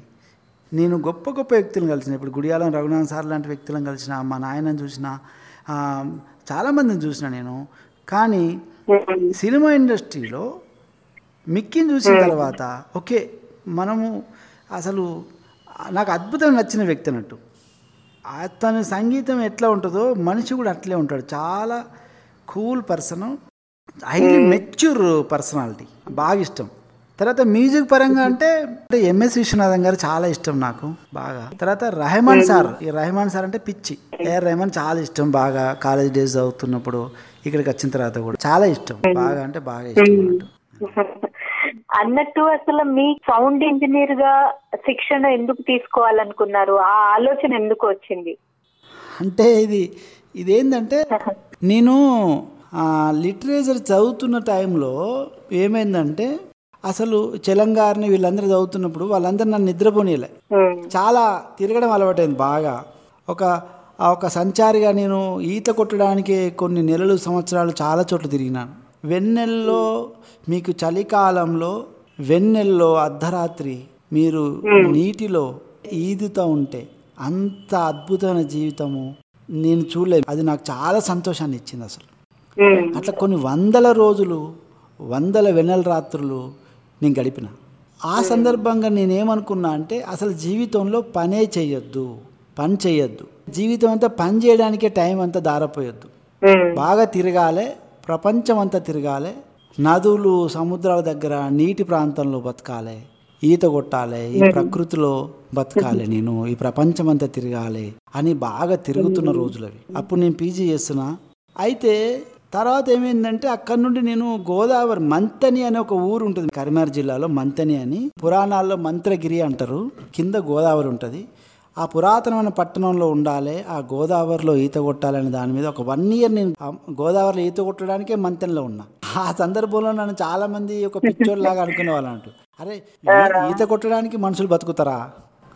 Speaker 1: నేను గొప్ప గొప్ప వ్యక్తులను కలిసిన ఇప్పుడు గుడియాలం రఘునాథ్ సార్ లాంటి వ్యక్తులను కలిసిన మా నాయనని చూసిన చాలామందిని చూసిన నేను. కానీ సినిమా ఇండస్ట్రీలో మిక్కిని చూసిన తర్వాత ఓకే మనము అసలు నాకు అద్భుతంగా నచ్చిన వ్యక్తి అన్నట్టు. అతని సంగీతం ఎట్లా ఉంటుందో మనిషి కూడా అట్లే ఉంటాడు. చాలా cool person highly mature personality బాగా ఇష్టం. తర్వాత మ్యూజిక్ పరంగా అంటే అంటే ఎంఎస్ విశ్వనాథం గారు చాలా ఇష్టం నాకు బాగా. తర్వాత రెహమాన్ సార్ ఈ రెహమాన్ సార్ అంటే పిచ్చి. ఏఆర్ రెహమాన్ చాలా ఇష్టం బాగా కాలేజ్ డేస్ చదువుతున్నప్పుడు ఇక్కడికి వచ్చిన తర్వాత కూడా. చాలా ఇష్టం బాగా అంటే బాగా ఇష్టం అన్నట్టు.
Speaker 3: అన్నట్టు అసలు మీ సౌండ్ ఇంజనీర్గా శిక్షణ ఎందుకు తీసుకోవాలనుకున్నారు? ఆ ఆలోచన ఎందుకు వచ్చింది?
Speaker 1: అంటే ఇది ఇదేంటంటే నేను లిటరేచర్ చదువుతున్న టైంలో ఏమైందంటే అసలు తెలంగాణని వీళ్ళందరూ చదువుతున్నప్పుడు వాళ్ళందరూ నన్ను నిద్రపోనీయలే
Speaker 3: ఉమ్,
Speaker 1: చాలా తిరగడం అలవాటైంది బాగా. ఒక ఆ ఒక సంచారిగా నేను ఈత కొట్టడానికి కొన్ని నెలలు సంవత్సరాలు చాలా చోట్ల తిరిగినాను. వెన్నెల్లో మీకు చలికాలంలో వెన్నెల్లో అర్ధరాత్రి మీరు నీటిలో ఈదుతూ ఉంటే అంత అద్భుతమైన జీవితము నేను చూడలేదు అది నాకు చాలా సంతోషాన్ని ఇచ్చింది అసలు అట్లా కొన్ని వందల రోజులు వందల వెన్నెల రాత్రులు నేను గడిపిన. ఆ సందర్భంగా నేనేమనుకున్నా అంటే అసలు జీవితంలో పనే చేయొద్దు పని చేయొద్దు జీవితం అంతా పని చేయడానికే టైం అంతా దారపోయొద్దు. బాగా తిరగాలి ప్రపంచం అంతా తిరగాలి నదులు సముద్రాల దగ్గర నీటి ప్రాంతంలో బతకాలి ఈత కొట్టాలి ఈ ప్రకృతిలో బతకాలి నేను ఈ ప్రపంచం అంతా తిరగాలి అని బాగా తిరుగుతున్న రోజులు అవి అప్పుడు నేను పీజీ చేస్తున్నా. అయితే తర్వాత ఏమైందంటే అక్కడి నుండి నేను గోదావరి మంతని అనే ఒక ఊరు ఉంటుంది. కరీంనగర్ జిల్లాలో మంతని అని పురాణాల్లో మంత్రగిరి అంటారు. కింద గోదావరి ఉంటుంది. ఆ పురాతనమైన పట్టణంలో ఉండాలి ఆ గోదావరిలో ఈత కొట్టాలనే దాని మీద ఒక వన్ ఇయర్ నేను గోదావరిలో ఈత కొట్టడానికే మంతెనలో ఉన్నా. ఆ సందర్భంలో నన్ను చాలా మంది ఒక పిచ్చోళ్ళలాగా అనుకునే వాళ్ళు అరే ఈత కొట్టడానికి మనుషులు బతుకుతారా?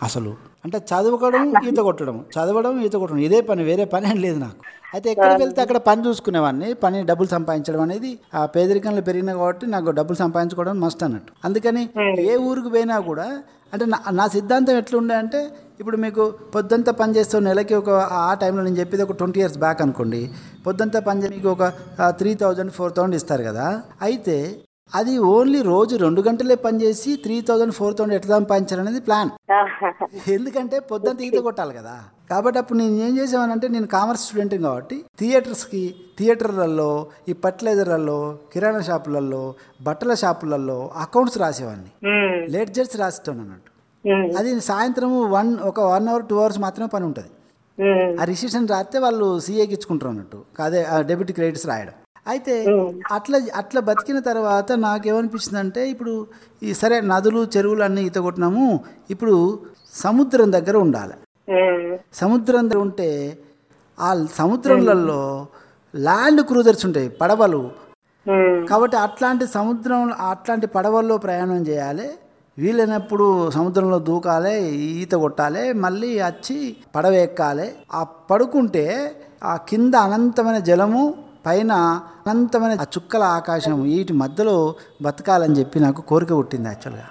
Speaker 1: అసలు అంటే చదవడం ఈత కొట్టడం. చదవడం ఈత కొట్టడం. ఇదే పని వేరే పని ఏం లేదు నాకు. అయితే ఎక్కడికి వెళ్తే అక్కడ పని చూసుకునేవాడిని. పని డబ్బులు సంపాదించడం అనేది ఆ పేదరికంలో పెరిగిన కాబట్టి నాకు డబ్బులు సంపాదించుకోవడం మస్ట్ అన్నట్టు. అందుకని ఏ ఊరికి పోయినా కూడా అంటే నా నా సిద్ధాంతం ఎట్లుండే అంటే ఇప్పుడు మీకు పొద్దుంతా పని చేస్తే నెలకి ఒక ఆ టైంలో నేను చెప్పేది ఒక ట్వంటీ ఇయర్స్ బ్యాక్ అనుకోండి. పొద్దుంతా పని మీకు ఒక త్రీ థౌజండ్ ఫోర్ థౌజండ్ ఇస్తారు కదా. అయితే అది ఓన్లీ రోజు రెండు గంటలే పనిచేసి త్రీ థౌజండ్ ఫోర్ థౌజండ్ ఎట్లా సంపాదించాలనేది ప్లాన్. ఎందుకంటే పొద్దున్న ఈత కొట్టాలి కదా. కాబట్టి అప్పుడు నేను ఏం చేసామనంటే నేను కామర్స్ స్టూడెంట్ కాబట్టి థియేటర్స్కి థియేటర్లలో ఈ ఫర్టిలైజర్లలో కిరాణా షాపులలో బట్టల షాపులలో అకౌంట్స్ రాసేవాడిని. లెడ్జర్స్ రాస్తాను అన్నట్టు. అది సాయంత్రం వన్ ఒక వన్ అవర్ టూ అవర్స్ మాత్రమే పని ఉంటుంది. ఆ రిసిషన్ రాస్తే వాళ్ళు సీఏకి ఇచ్చుకుంటారు అన్నట్టు. అదే ఆ డెబిట్ క్రెడిట్స్ రాయడం. అయితే అట్లా అట్లా బతికిన తర్వాత నాకేమనిపించింది అంటే ఇప్పుడు ఈ సరే నదులు చెరువులు అన్నీ ఈత కొట్టినాము ఇప్పుడు సముద్రం దగ్గర ఉండాలి. సముద్రం దగ్గర ఉంటే ఆ సముద్రంలలో ల్యాండ్ క్రూజర్స్ ఉంటాయి పడవలు. కాబట్టి అట్లాంటి సముద్రం అట్లాంటి పడవల్లో ప్రయాణం చేయాలి. వీలైనప్పుడు సముద్రంలో దూకాలి ఈత కొట్టాలి మళ్ళీ వచ్చి పడవ ఎక్కాలి. ఆ పడుకుంటే ఆ కింద అనంతమైన జలము పైన అనంతమైన ఆ చుక్కల ఆకాశం వీటి మధ్యలో బతకాలని చెప్పి నాకు కోరిక పుట్టింది యాక్చువల్గా.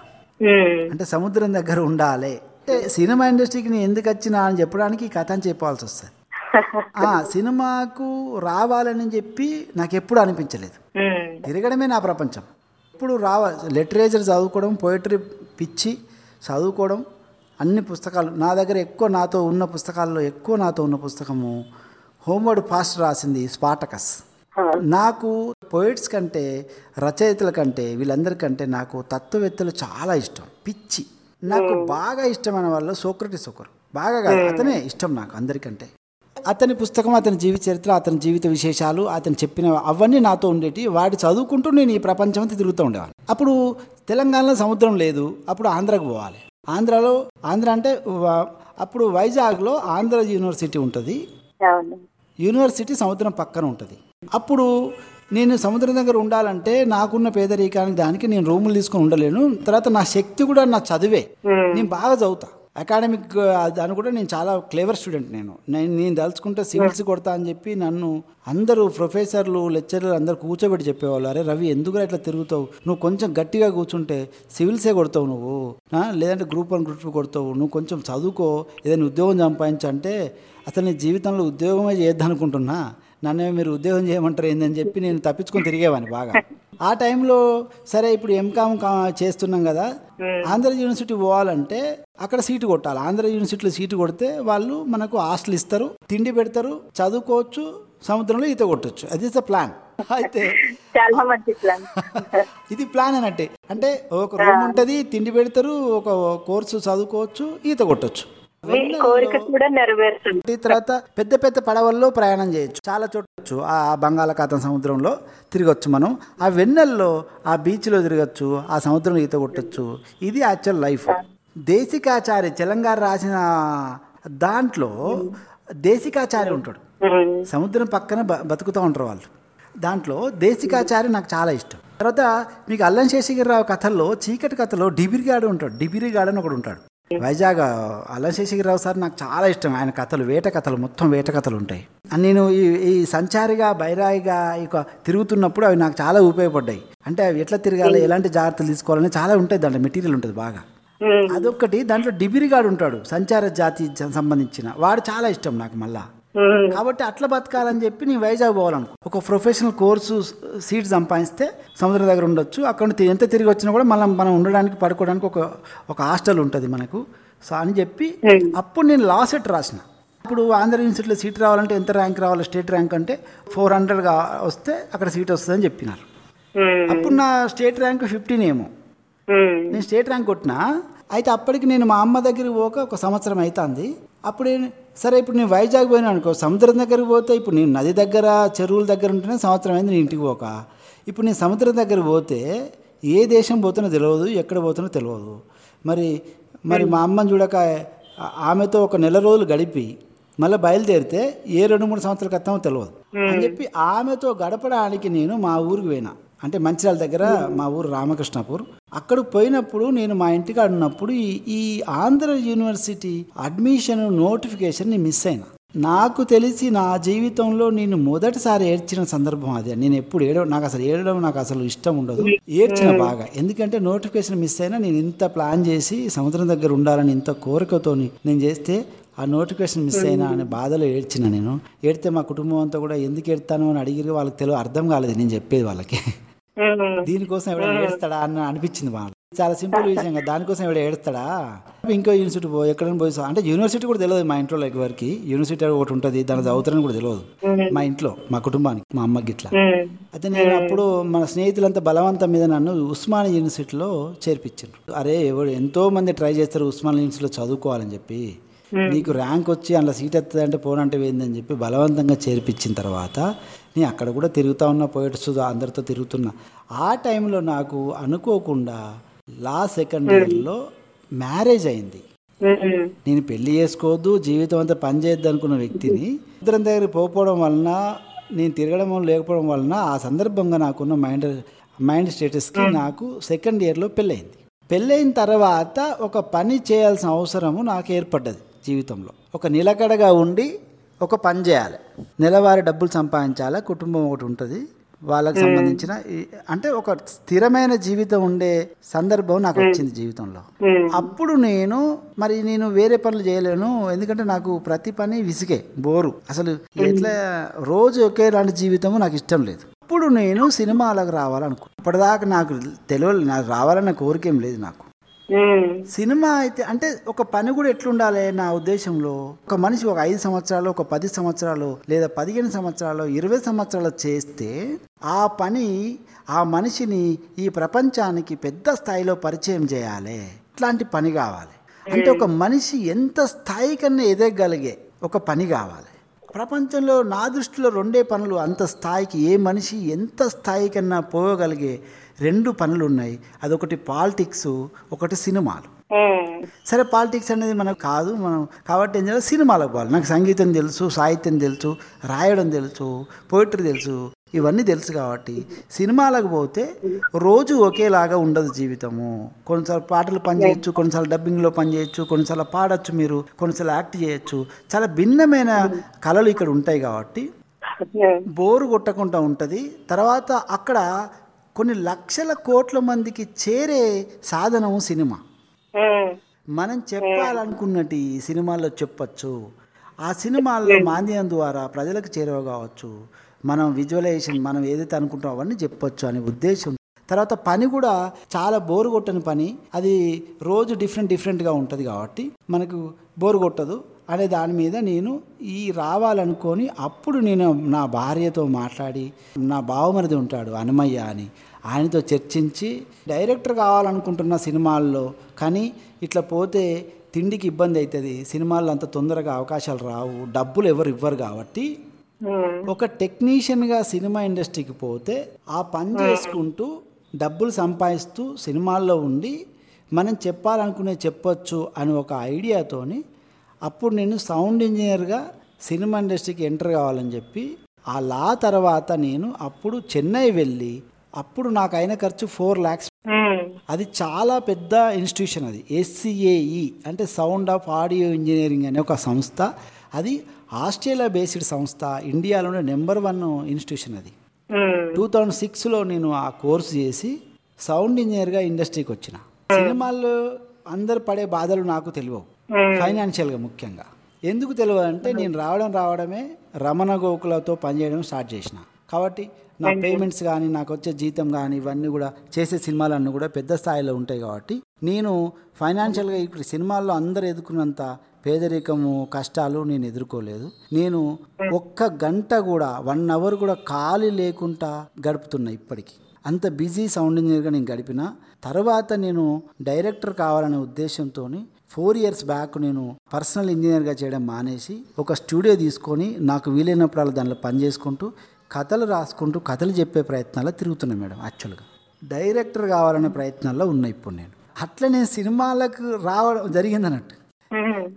Speaker 1: అంటే సముద్రం దగ్గర ఉండాలి. అంటే సినిమా ఇండస్ట్రీకి నేను ఎందుకు వచ్చినా అని చెప్పడానికి ఈ కథ అని చెప్పాల్సి వస్తుంది. ఆ సినిమాకు రావాలని చెప్పి నాకు ఎప్పుడు అనిపించలేదు. తిరగడమే నా ప్రపంచం. ఇప్పుడు రావాలి లిటరేచర్ చదువుకోవడం పోయిటరీ పిచ్చి చదువుకోవడం అన్ని పుస్తకాలు నా దగ్గర ఎక్కువ నాతో ఉన్న పుస్తకాల్లో ఎక్కువ నాతో ఉన్న పుస్తకము హోంవర్డ్ ఫాస్ట్ రాసింది స్పాటకస్. నాకు పోయిట్స్ కంటే రచయితల కంటే వీళ్ళందరికంటే నాకు తత్వవేత్తలు చాలా ఇష్టం. పిచ్చి. నాకు బాగా ఇష్టమైన వాళ్ళు సోక్రటిస్ ఒకరు. బాగా కాదు అతనే ఇష్టం నాకు అందరికంటే. అతని పుస్తకం అతని జీవిత చరిత్ర అతని జీవిత విశేషాలు అతను చెప్పిన అవన్నీ నాతో ఉండేటి వాటి చదువుకుంటూ నేను ఈ ప్రపంచం అంతా తిరుగుతూ ఉండేవాడిని. అప్పుడు తెలంగాణలో సముద్రం లేదు అప్పుడు ఆంధ్రాకు పోవాలి. ఆంధ్రాలో ఆంధ్ర అంటే అప్పుడు వైజాగ్లో ఆంధ్ర యూనివర్సిటీ ఉంటుంది. యూనివర్సిటీ సముద్రం పక్కన ఉంటుంది. అప్పుడు నేను సముద్రం దగ్గర ఉండాలంటే నాకున్న పేదరికానికి దానికి నేను రూములు తీసుకొని ఉండలేను. తర్వాత నా శక్తి కూడా నా చదివే. నేను బాగా చదువుతా. అకాడమిక్ దాని కూడా నేను చాలా క్లేవర్ స్టూడెంట్ నేను. నేను నేను తలుచుకుంటే సివిల్స్ కొడతా అని చెప్పి నన్ను అందరూ ప్రొఫెసర్లు లెక్చరర్లు అందరు కూర్చోబెట్టి చెప్పేవాళ్ళు. అరే రవి ఎందుకు ఇట్లా తిరుగుతావు? నువ్వు కొంచెం గట్టిగా కూర్చుంటే సివిల్సే కొడతావు నువ్వు? లేదంటే గ్రూప్ వన్ గ్రూప్ టూ కొడతావు. నువ్వు కొంచెం చదువుకో. ఏదైనా ఉద్యోగం సంపాదించంటే అసలు నీ జీవితంలో ఉద్యోగమే చేద్దామనుకుంటున్నా నన్ను మీరు ఉద్యోగం చేయమంటారు ఏందని చెప్పి నేను తప్పించుకొని తిరిగేవాడిని బాగా. ఆ టైంలో సరే ఇప్పుడు ఎంకామ్ చేస్తున్నాం కదా ఆంధ్ర యూనివర్సిటీ పోవాలంటే అక్కడ సీటు కొట్టాలి. ఆంధ్ర యూనివర్సిటీలో సీటు కొడితే వాళ్ళు మనకు హాస్టల్ ఇస్తారు తిండి పెడతారు చదువుకోవచ్చు సముద్రంలో ఈత కొట్టచ్చు. అది ఇస్ ప్లాన్. అయితే
Speaker 3: చాలా మంచి ప్లాన్.
Speaker 1: ఇది ప్లాన్ అన్నట్టే. అంటే ఒక రూమ్ ఉంటుంది తిండి పెడతారు ఒక కోర్సు చదువుకోవచ్చు ఈత కొట్టచ్చు.
Speaker 3: కోరిక కూడా నెరవేరుతుంది.
Speaker 1: ఈ తర్వాత పెద్ద పెద్ద పడవల్లో ప్రయాణం చేయొచ్చు. చాలా చూడొచ్చు ఆ బంగాళాఖాతం సముద్రంలో తిరగచ్చు మనం. ఆ వెన్నెల్లో ఆ బీచ్లో తిరగచ్చు ఆ సముద్రంలో ఈత కొట్టచ్చు. ఇది యాక్చువల్ లైఫ్. దేశికాచారి తెలంగాణ రాసిన దాంట్లో దేశికాచారి ఉంటాడు. సముద్రం పక్కన బతుకుతూ ఉంటారు వాళ్ళు. దాంట్లో దేశికాచారి నాకు చాలా ఇష్టం. తర్వాత మీకు అల్లం శేషగిరిరావు కథల్లో చీకటి కథలో డిబిరిగాడు ఉంటాడు. డిబిరిగాడు అని ఒకడు ఉంటాడు. వైజాగ్ అల్లం శేషగిరిరావు సార్ నాకు చాలా ఇష్టం. ఆయన కథలు వేట కథలు మొత్తం వేట కథలు ఉంటాయి. నేను ఈ ఈ సంచారిగా బైరాయిగా ఇక తిరుగుతున్నప్పుడు అవి నాకు చాలా ఉపయోగపడ్డాయి. అంటే అవి ఎట్లా తిరగాలి ఎలాంటి జాగ్రత్తలు తీసుకోవాలని చాలా ఉంటాయి దాంట్లో మెటీరియల్ ఉంటుంది బాగా. అదొక్కటి దాంట్లో డిబిరిగాడు ఉంటాడు సంచార జాతి సంబంధించిన. వాడు చాలా ఇష్టం నాకు మళ్ళా. కాబట్టి అట్లా బతకాలని చెప్పి నేను వైజాగ్ పోవాలనుకో. ఒక ప్రొఫెషనల్ కోర్సు సీట్ సంపాదిస్తే సముద్రం దగ్గర ఉండొచ్చు. అక్కడ ఎంత తిరిగి వచ్చినా కూడా మనం మనం ఉండడానికి పడుకోవడానికి ఒక ఒక హాస్టల్ ఉంటుంది మనకు. సో అని చెప్పి అప్పుడు నేను లా సెట్ రాసిన. ఇప్పుడు ఆంధ్ర యూనివర్సిటీలో సీట్ రావాలంటే ఎంత ర్యాంక్ రావాలి స్టేట్ ర్యాంక్ అంటే ఫోర్ హండ్రెడ్గా వస్తే అక్కడ సీట్ వస్తుందని చెప్పినారు. అప్పుడు నా స్టేట్ ర్యాంక్ ఫిఫ్టీన్ ఏమో. నేను స్టేట్ ర్యాంక్ కొట్టినా అయితే అప్పటికి నేను మా అమ్మ దగ్గరికి పోక ఒక సంవత్సరం అవుతుంది అప్పుడు సరే ఇప్పుడు నేను వైజాగ్ పోయినా అనుకో సముద్రం దగ్గరికి పోతే ఇప్పుడు నేను నది దగ్గర చెరువుల దగ్గర ఉంటేనే సంవత్సరం అయింది నేను ఇంటికి పోక. ఇప్పుడు నేను సముద్రం దగ్గర పోతే ఏ దేశం పోతున్నో తెలియదు ఎక్కడ పోతున్నో తెలియదు మరి మరి మా అమ్మని చూడక ఆమెతో ఒక నెల రోజులు గడిపి మళ్ళీ బయలుదేరితే ఏ రెండు మూడు సంవత్సరాల క్రితం తెలియదు అని చెప్పి ఆమెతో గడపడానికి నేను మా ఊరికి పోయినా. అంటే మంచిర్యాల దగ్గర మా ఊరు రామకృష్ణపూర్. అక్కడ పోయినప్పుడు నేను మా ఇంటికి ఉన్నప్పుడు ఈ ఆంధ్ర యూనివర్సిటీ అడ్మిషన్ నోటిఫికేషన్ని మిస్ అయినా. నాకు తెలిసి నా జీవితంలో నేను మొదటిసారి ఏడ్చిన సందర్భం అదే. నేను ఎప్పుడు ఏడవ నాకు అసలు ఏడడం నాకు అసలు ఇష్టం ఉండదు. ఏడ్చిన బాగా. ఎందుకంటే నోటిఫికేషన్ మిస్ అయినా నేను ఇంత ప్లాన్ చేసి సముద్రం దగ్గర ఉండాలని ఇంత కోరికతోని నేను చేస్తే ఆ నోటిఫికేషన్ మిస్ అయినా అనే బాధలో ఏడ్చిన నేను. ఏడితే మా కుటుంబం అంతా కూడా ఎందుకు ఏడతాను అని అడిగిరి వాళ్ళకి తెలియదు అర్థం కాలేదు నేను చెప్పేది వాళ్ళకి. దీనికోసం ఎవడైనా ఏడుస్తాడా అని అనిపించింది వాళ్ళు చాలా సింపుల్ విషయం కదా దానికోసం ఎవడ ఏడుస్తాడా? ఇంకో యూనివర్సిటీ పో ఎక్కడైనా పోయి అంటే యూనివర్సిటీ కూడా తెలియదు మా ఇంట్లో ఎవరికి. యూనివర్సిటీ ఒకటి ఉంటుంది దాని చదువుతారని కూడా తెలియదు. మా ఇంట్లో మా కుటుంబానికి మా అమ్మకి ఇట్లా అయితే నేను అప్పుడు మన స్నేహితులంతా బలవంతం మీద నన్ను ఉస్మానియా యూనివర్సిటీలో చేర్పించారు అరే ఎవరు ఎంతో మంది ట్రై చేస్తారు ఉస్మానియా యూనివర్సిటీలో చదువుకోవాలని చెప్పి. నీకు ర్యాంక్ వచ్చి అందులో సీట్ ఎత్తది అంటే పోనంటే ఏందని చెప్పి బలవంతంగా చేర్పించిన తర్వాత నేను అక్కడ కూడా తిరుగుతా ఉన్నా పోయేట్స్ అందరితో తిరుగుతున్నా. ఆ టైంలో నాకు అనుకోకుండా లా సెకండ్ ఇయర్లో మ్యారేజ్ అయింది. నేను పెళ్ళి చేసుకోవద్దు జీవితం అంతా పని చేయొద్దు అనుకున్న వ్యక్తిని. ఇద్దరం దగ్గర పోకపోవడం వలన నేను తిరగడం లేకపోవడం వలన ఆ సందర్భంగా నాకున్న మైండ్ మైండ్ స్టేటస్కి నాకు సెకండ్ ఇయర్లో పెళ్ళయింది. పెళ్ళైన తర్వాత ఒక పని చేయాల్సిన అవసరము నాకు ఏర్పడ్డది జీవితంలో. ఒక నిలకడగా ఉండి ఒక పని చేయాలి. నెలవారీ డబ్బులు సంపాదించాలి? కుటుంబం ఒకటి ఉంటుంది. వాళ్ళకి సంబంధించిన అంటే ఒక స్థిరమైన జీవితం ఉండే సందర్భం నాకు వచ్చింది జీవితంలో. అప్పుడు నేను మరి నేను వేరే పనులు చేయలేను. ఎందుకంటే నాకు ప్రతి పని విసిగే బోరు. అసలు ఎట్లా రోజు ఒకేలాంటి జీవితము నాకు ఇష్టం లేదు. అప్పుడు నేను సినిమాలకు రావాలనుకో ఇప్పటిదాకా నాకు తెలియదు నాకు రావాలన్న కోరిక లేదు నాకు. సినిమా అయితే అంటే ఒక పని కూడా ఎట్లుండాలి నా ఉద్దేశంలో? ఒక మనిషి ఒక ఐదు సంవత్సరాలు ఒక పది సంవత్సరాలు లేదా పదిహేను సంవత్సరాలు ఇరవై సంవత్సరాలు చేస్తే ఆ పని ఆ మనిషిని ఈ ప్రపంచానికి పెద్ద స్థాయిలో పరిచయం చేయాలి. ఇట్లాంటి పని కావాలి. అంటే ఒక మనిషి ఎంత స్థాయి కన్నా ఎదగగలిగే ఒక పని కావాలి. ప్రపంచంలో నా దృష్టిలో రెండే పనులు అంత స్థాయికి ఏ మనిషి ఎంత స్థాయి కన్నా పోగలిగే రెండు పనులు ఉన్నాయి అదొకటి పాలిటిక్స్ ఒకటి సినిమాలు. సరే పాలిటిక్స్ అనేది మనకు కాదు. మనం కాబట్టి ఏం చేయాలి? సినిమాలకు పోవాలి. నాకు సంగీతం తెలుసు సాహిత్యం తెలుసు రాయడం తెలుసు పోయిటరీ తెలుసు ఇవన్నీ తెలుసు కాబట్టి సినిమాలకు పోతే రోజు ఒకేలాగా ఉండదు జీవితము. కొన్నిసార్లు పాటలు పని చేయొచ్చు కొన్నిసార్లు డబ్బింగ్లో పని చేయొచ్చు కొన్నిసార్లు పాడొచ్చు మీరు కొన్నిసార్లు యాక్ట్ చేయొచ్చు. చాలా భిన్నమైన కళలు ఇక్కడ ఉంటాయి కాబట్టి బోరు కొట్టకుండా ఉంటుంది. తర్వాత అక్కడ కొన్ని లక్షల కోట్ల మందికి చేరే సాధనము సినిమా. మనం చెప్పాలనుకున్నటి సినిమాల్లో చెప్పచ్చు. ఆ సినిమాల్లో మాధ్యమం ద్వారా ప్రజలకు చేరువ కావచ్చు. మనం విజువలైజేషన్ మనం ఏదైతే అనుకుంటామో అవన్నీ చెప్పొచ్చు అనే ఉద్దేశం. తర్వాత పని కూడా చాలా బోరు కొట్టని పని. అది రోజు డిఫరెంట్ డిఫరెంట్గా ఉంటుంది కాబట్టి మనకు బోరు కొట్టదు. అనే దాని మీద నేను ఈ రావాలనుకొని అప్పుడు నేను నా భార్యతో మాట్లాడి నా బావమరిది ఉంటాడు హనుమయ్య అని ఆయనతో చర్చించి డైరెక్టర్ కావాలనుకుంటున్న సినిమాల్లో కానీ ఇట్లా పోతే తిండికి ఇబ్బంది అవుతుంది సినిమాల్లో అంత తొందరగా అవకాశాలు రావు డబ్బులు ఎవరు ఇవ్వరు కాబట్టి ఒక టెక్నీషియన్గా సినిమా ఇండస్ట్రీకి పోతే ఆ పని చేసుకుంటూ డబ్బులు సంపాదిస్తూ సినిమాల్లో ఉండి మనం చెప్పాలనుకునే చెప్పొచ్చు అని ఒక ఐడియాతోని అప్పుడు నేను సౌండ్ ఇంజనీర్గా సినిమా ఇండస్ట్రీకి ఎంటర్ కావాలని చెప్పి ఆ లా తర్వాత నేను అప్పుడు చెన్నై వెళ్ళి అప్పుడు నాకు అయిన ఖర్చు ఫోర్ ల్యాక్స్
Speaker 3: ఉమ్,
Speaker 1: అది చాలా పెద్ద ఇన్స్టిట్యూషన్ అది. ఎస్సిఏఈ అంటే సౌండ్ ఆఫ్ ఆడియో ఇంజనీరింగ్ అనే ఒక సంస్థ. అది ఆస్ట్రేలియా బేస్డ్ సంస్థ. ఇండియాలోనే నెంబర్ వన్ ఇన్స్టిట్యూషన్ అది. టూ థౌజండ్ సిక్స్లో నేను ఆ కోర్సు చేసి సౌండ్ ఇంజనీర్గా ఇండస్ట్రీకి వచ్చిన. సినిమాల్లో అందరు పడే బాధలు నాకు తెలియవు. ఫైనాన్షియల్గా ముఖ్యంగా. ఎందుకు తెలియదు అంటే నేను రావడం రావడమే రమణ గోకులతో పనిచేయడం స్టార్ట్ చేసిన. కాబట్టి నా పేమెంట్స్ కానీ నాకు వచ్చే జీతం కానీ ఇవన్నీ కూడా చేసే సినిమాలన్నీ కూడా పెద్ద స్థాయిలో ఉంటాయి కాబట్టి నేను ఫైనాన్షియల్గా ఇప్పుడు సినిమాల్లో అందరు ఎదుర్కొన్నంత పేదరికము కష్టాలు నేను ఎదుర్కోలేదు. నేను ఒక్క గంట కూడా వన్ అవర్ కూడా ఖాళీ లేకుండా గడుపుతున్నా ఇప్పటికీ. అంత బిజీ సౌండ్ ఇంజనీర్గా నేను గడిపిన. తర్వాత నేను డైరెక్టర్ కావాలనే ఉద్దేశంతో ఫోర్ ఇయర్స్ బ్యాక్ నేను పర్సనల్ ఇంజనీర్గా చేయడం మానేసి ఒక స్టూడియో తీసుకొని నాకు వీలైనప్పుడు దానిలో పని చేసుకుంటూ కథలు రాసుకుంటూ కథలు చెప్పే ప్రయత్నాల్లో తిరుగుతున్నాను మేడం యాక్చువల్గా డైరెక్టర్ కావాలనే ప్రయత్నాల్లో ఉన్నా ఇప్పుడు నేను. అట్లా నేను సినిమాలకు రావడం జరిగింది అన్నట్టు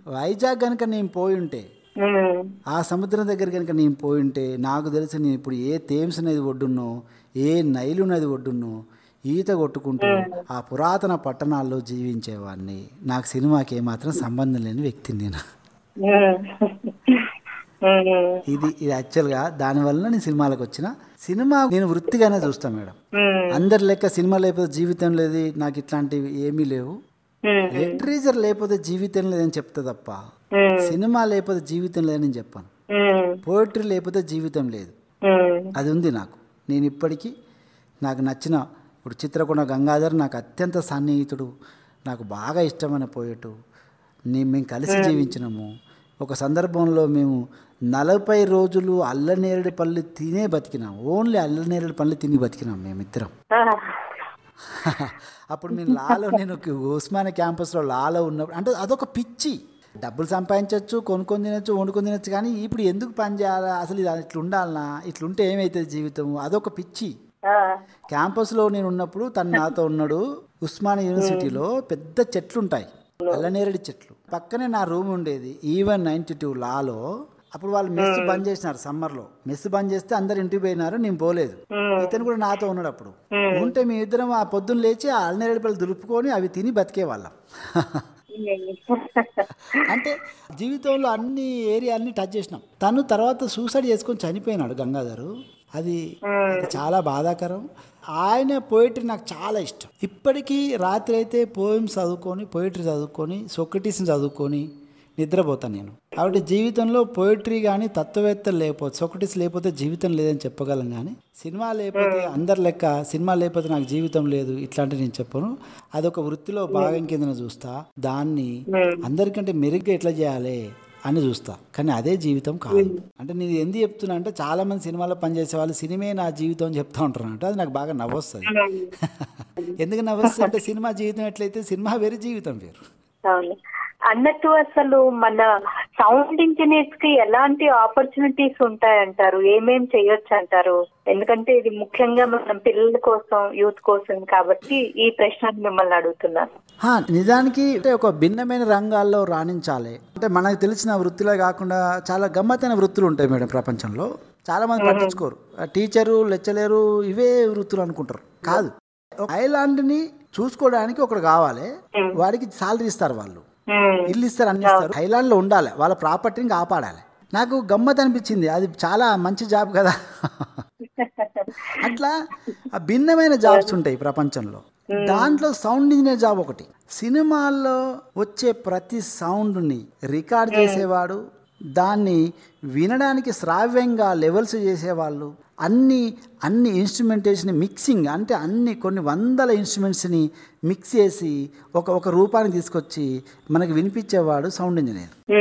Speaker 1: వైజాగ్ కనుక నేను పోయి ఉంటే ఆ సముద్రం దగ్గర కనుక నేను పోయి ఉంటే నాకు తెలిసి నేను ఇప్పుడు ఏ థేమ్స్ నది ఒడ్డున్నో ఏ నైలు నది ఒడ్డున్నో ఈత కొట్టుకుంటూ ఆ పురాతన పట్టణాల్లో జీవించేవాడిని. నాకు సినిమాకి ఏమాత్రం సంబంధం లేని వ్యక్తిని నేను. ఇది ఇది యాక్చువల్గా దానివల్ల నేను సినిమాలకు వచ్చిన. సినిమా నేను వృత్తిగానే చూస్తాను మేడం. అందరి లెక్క సినిమా లేకపోతే జీవితం లేదు నాకు ఇట్లాంటివి ఏమీ లేవు. లిటరేచర్ లేకపోతే జీవితం లేదని చెప్తా తప్ప సినిమా లేకపోతే జీవితం లేదని చెప్పాను. పోయిటరీ లేకపోతే జీవితం లేదు. అది ఉంది నాకు. నేను ఇప్పటికీ నాకు నచ్చిన ఇప్పుడు చిత్రకొండ గంగాధర్ నాకు అత్యంత సన్నిహితుడు. నాకు బాగా ఇష్టమైన పోయేటు నీ మేము కలిసి జీవించినాము. ఒక సందర్భంలో మేము నలభై రోజులు అల్లనేరేడు పళ్ళు తినే బతికినాం. ఓన్లీ అల్లనేరేడు పళ్ళు తిని బతికినాం మేమిద్దరం. అప్పుడు మేము లాలో నేను ఉస్మానియా క్యాంపస్లో లాలో ఉన్నప్పుడు అంటే అదొక పిచ్చి. డబ్బులు సంపాదించవచ్చు కొనుక్కొని తినచ్చు వండుకొని తినచ్చు కానీ ఇప్పుడు ఎందుకు పని చేయాలా? అసలు ఇది ఇట్లా ఉండాలనా ఇట్లుంటే ఏమవుతుంది జీవితం? అదొక పిచ్చి. క్యాంపస్లో నేను ఉన్నప్పుడు తను నాతో ఉన్నాడు. ఉస్మానియా యూనివర్సిటీలో పెద్ద చెట్లు ఉంటాయి అల్లనేరేడు చెట్లు. పక్కనే నా రూమ్ ఉండేది. ఈవెన్ నైన్టీ టూ లాలో అప్పుడు వాళ్ళు మెస్ బంద్ చేసినారు సమ్మర్లో. మెస్ బంద్ చేస్తే అందరు ఇంటికి పోయినారు నేను పోలేదు. ఇతను కూడా నాతో ఉన్నాడు అప్పుడు. ఉంటే మీ ఇద్దరం ఆ పొద్దున్న లేచి ఆ అల్లనేరేడు పళ్ళు దులుపుకొని అవి తిని బతికే వాళ్ళం. అంటే జీవితంలో అన్ని ఏరియాల్ని టచ్ చేసినాం. తను తర్వాత సూసైడ్ చేసుకొని చనిపోయినాడు గంగాధరు. అది అది చాలా బాధాకరం. ఆయన పోయిటరీ నాకు చాలా ఇష్టం. ఇప్పటికీ రాత్రి అయితే పోయిమ్స్ చదువుకొని పోయిటరీ చదువుకొని సొక్రటీస్ని చదువుకొని నిద్రపోతాను నేను. కాబట్టి జీవితంలో పోయిటరీ కానీ తత్వవేత్తలు లేకపోతే సొక్రటీస్ లేకపోతే జీవితం లేదని చెప్పగలం కానీ సినిమా లేకపోతే అందరి లెక్క సినిమా లేకపోతే నాకు జీవితం లేదు ఇట్లాంటివి నేను చెప్పను. అదొక వృత్తిలో భాగం కింద చూస్తా. దాన్ని అందరికంటే మెరుగ్గా ఎట్లా చేయాలి అని చూస్తా. కానీ అదే జీవితం కాదు. అంటే నేను ఎందుకు చెప్తున్నా అంటే చాలా మంది సినిమాలో పనిచేసే వాళ్ళు సినిమే నా జీవితం అని చెప్తా ఉంటారు అంటే అది నాకు బాగా నవ్వొస్తుంది. ఎందుకు నవ్వొస్తుంది? అంటే సినిమా జీవితం ఎట్లయితే సినిమా వేరే జీవితం వేరు.
Speaker 3: అన్నట్టు అసలు మన సౌండ్ ఇంజనీర్స్కి ఎలాంటి ఆపర్చునిటీస్ ఉంటాయంటారు? ఏమేం చేయొచ్చు అంటారు ఎందుకంటే ఇది ముఖ్యంగా మనం పిల్లల కోసం యూత్ కోసం కాబట్టి ఈ ప్రశ్న మిమ్మల్ని అడుగుతున్నాను
Speaker 1: హా, నిజానికి ఒక భిన్నమైన రంగాల్లో రాణించాలి. అంటే మనకు తెలిసిన వృత్తిలో కాకుండా చాలా గమ్మత్తైన వృత్తులు ఉంటాయి మేడం ప్రపంచంలో. చాలా మంది పట్టించుకోరు. టీచరు లెక్చలేరు ఇవే వృత్తులు అనుకుంటారు. కాదు. ఐలాండ్ని చూసుకోవడానికి ఒకడు కావాలి. వాడికి సాలరీ ఇస్తారు వాళ్ళు. ఇల్లు ఇస్తారు అన్ని ఇస్తారు. ఐలాండ్లో ఉండాలి. వాళ్ళ ప్రాపర్టీని కాపాడాలి. నాకు గమ్మత్ అనిపించింది. అది చాలా మంచి జాబ్ కదా. అట్లా ఆ భిన్నమైన జాబ్స్ ఉంటాయి ప్రపంచంలో. దాంట్లో సౌండ్ ఇంజనీర్ జాబ్ ఒకటి. సినిమాల్లో వచ్చే ప్రతి సౌండ్ని రికార్డ్ చేసేవాడు దాన్ని వినడానికి శ్రావ్యంగా లెవెల్స్ చేసేవాళ్ళు అన్ని అన్ని ఇన్స్ట్రుమెంటేషన్ మిక్సింగ్ అంటే అన్ని కొన్ని వందల ఇన్స్ట్రుమెంట్స్ని మిక్స్ చేసి ఒక ఒక రూపాన్ని తీసుకొచ్చి మనకి వినిపించేవాడు sound engineer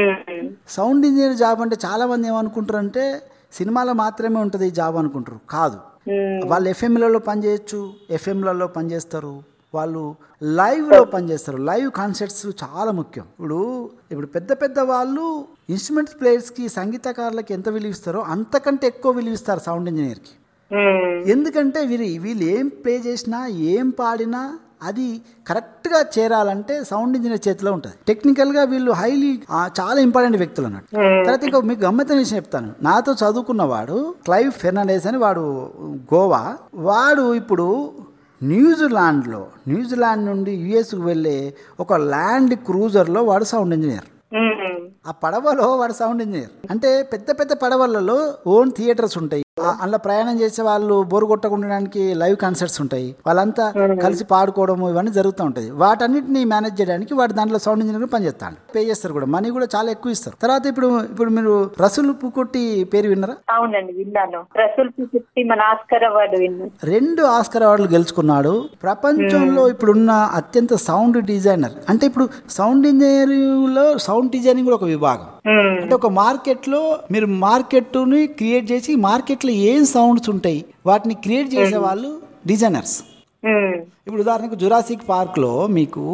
Speaker 1: sound engineer job అంటే చాలా మంది ఏమనుకుంటారు అంటే సినిమాలో మాత్రమే ఉంటుంది ఈ జాబ్ అనుకుంటారు. కాదు. వాళ్ళు ఎఫ్ఎంలలో పనిచేయచ్చు ఎఫ్ఎంలలో పనిచేస్తారు. వాళ్ళు లైవ్లో పనిచేస్తారు. లైవ్ కాన్సర్ట్స్ చాలా ముఖ్యం. ఇప్పుడు ఇప్పుడు పెద్ద పెద్ద వాళ్ళు ఇన్స్ట్రుమెంట్ ప్లేయర్స్కి సంగీతకారులకి ఎంత విలువ ఇస్తారో అంతకంటే ఎక్కువ విలువ ఇస్తారు సౌండ్ ఇంజనీర్కి. ఎందుకంటే వీరు వీళ్ళు ఏం ప్లే చేసినా ఏం పాడినా అది కరెక్ట్గా చేరాలంటే సౌండ్ ఇంజనీర్ చేతిలో ఉంటుంది. టెక్నికల్గా వీళ్ళు హైలీ చాలా ఇంపార్టెంట్ వ్యక్తులు అన్నట్టు. తర్వాత ఇంకా మీకు గమ్మత్తైన విషయం చెప్తాను. నాతో చదువుకున్నవాడు క్లైవ్ ఫెర్నాండేస్ అని వాడు గోవా. వాడు ఇప్పుడు న్యూజిలాండ్లో న్యూజిలాండ్ నుండి యుఎస్కి వెళ్ళే ఒక ల్యాండ్ క్రూజర్లో వాడు సౌండ్ ఇంజనీర్. ఆ పడవలో వాడు సౌండ్ ఇంజనీర్. అంటే పెద్ద పెద్ద పడవలలో ఓన్ థియేటర్స్ ఉంటాయి. అందులో ప్రయాణం చేసే వాళ్ళు బోరు కొట్టకుండడానికి లైవ్ కాన్సర్ట్స్ ఉంటాయి. వాళ్ళంతా కలిసి పాడుకోవడం ఇవన్నీ జరుగుతూ ఉంటుంది. వాటన్నిటిని మేనేజ్ చేయడానికి వాడు దాంట్లో సౌండ్ ఇంజనీర్ పనిచేస్తాడు. పే చేస్తారు కూడా. మనీ కూడా చాలా ఎక్కువ ఇస్తారు. తర్వాత ఇప్పుడు ఇప్పుడు మీరు రసూల్ పుకొట్టి పేరు విన్నారా?
Speaker 3: అవునండి విన్నాను. రసూల్ మన ఆస్కర్ అవార్డు విన్నాను.
Speaker 1: రెండు ఆస్కర్ అవార్డులు గెలుచుకున్నాడు. ప్రపంచంలో ఇప్పుడున్న అత్యంత సౌండ్ డిజైనర్. అంటే ఇప్పుడు సౌండ్ ఇంజనీరింగ్లో సౌండ్ డిజైనింగ్ కూడా ఒక విభాగం. అంటే ఒక మార్కెట్లో మీరు మార్కెట్ని క్రియేట్ చేసి మార్కెట్లో ఏం సౌండ్స్ ఉంటాయి వాటిని క్రియేట్ చేసే వాళ్ళు డిజైనర్స్. ఇప్పుడు ఉదాహరణకు జురాసిక్ పార్క్లో మీకు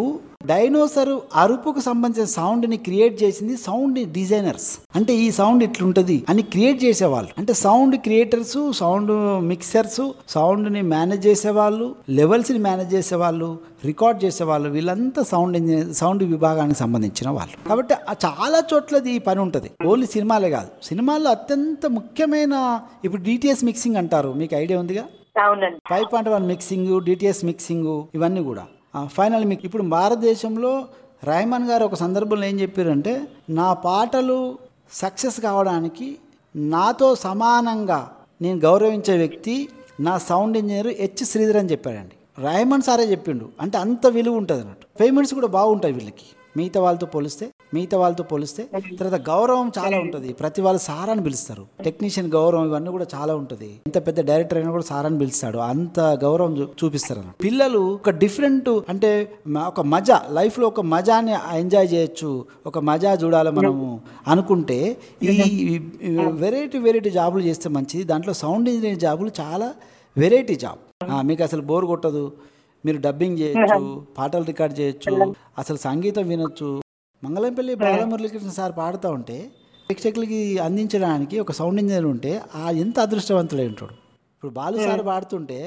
Speaker 1: డైనోసర్ అరుపుకు సంబంధించిన సౌండ్ని క్రియేట్ చేసింది సౌండ్ డిజైనర్స్. అంటే ఈ సౌండ్ ఇట్లుంటది అని క్రియేట్ చేసేవాళ్ళు. అంటే సౌండ్ క్రియేటర్స్ సౌండ్ మిక్సర్స్ సౌండ్ని మేనేజ్ చేసేవాళ్ళు లెవెల్స్ని మేనేజ్ చేసేవాళ్ళు రికార్డ్ చేసేవాళ్ళు వీళ్ళంతా సౌండ్ ఇంజనీర్ సౌండ్ విభాగానికి సంబంధించిన వాళ్ళు. కాబట్టి చాలా చోట్లది ఈ పని ఉంటుంది. ఓన్లీ సినిమాలే కాదు. సినిమాల్లో అత్యంత ముఖ్యమైన ఇప్పుడు డిటిఎస్ మిక్సింగ్ అంటారు. మీకు ఐడియా ఉందిగా? Five point one mixing DTS mixing ఇవన్నీ కూడా. ఫైనల్ మీకు ఇప్పుడు భారతదేశంలో రాయమన్ గారు ఒక సందర్భంలో ఏం చెప్పారంటే నా పాటలు సక్సెస్ కావడానికి నాతో సమానంగా నేను గౌరవించే వ్యక్తి నా సౌండ్ ఇంజనీర్ హెచ్ శ్రీధర్ అని చెప్పాడండి. రాయమన్ సారే చెప్పిండు. అంటే అంత విలువ ఉంటుంది అన్నట్టు పేమెంట్స్ కూడా బాగుంటాయి వీళ్ళకి. మిగతా వాళ్ళతో పోలిస్తే. మిగతా వాళ్ళతో పోలిస్తే తర్వాత గౌరవం చాలా ఉంటుంది. ప్రతి వాళ్ళు సార్ అని పిలుస్తారు. టెక్నీషియన్ గౌరవం ఇవన్నీ కూడా చాలా ఉంటుంది. ఇంత పెద్ద డైరెక్టర్ అయినా కూడా సార్ అని పిలుస్తాడు. అంత గౌరవం చూపిస్తారు అన్నమాట పిల్లలు ఒక డిఫరెంట్ అంటే ఒక మజా లైఫ్లో ఒక మజాని ఎంజాయ్ చేయొచ్చు. ఒక మజా చూడాలి మనము అనుకుంటే ఈ వెరైటీ వెరైటీ జాబులు చేస్తే మంచిది. దాంట్లో సౌండ్ ఇంజనీర్ జాబులు చాలా వెరైటీ జాబ్. మీకు అసలు బోర్ కొట్టదు. మీరు డబ్బింగ్ చేయొచ్చు పాటలు రికార్డ్ చేయొచ్చు అసలు సంగీతం వినొచ్చు. మంగళంపల్లి బాలమురళీకృష్ణ సార్ పాడుతూ ఉంటే ప్రేక్షకులకి అందించడానికి ఒక సౌండ్ ఇంజనీర్ ఉంటే ఆ ఎంత అదృష్టవంతుడై ఉంటాడు. ఇప్పుడు బాలు సార్ పాడుతుంటే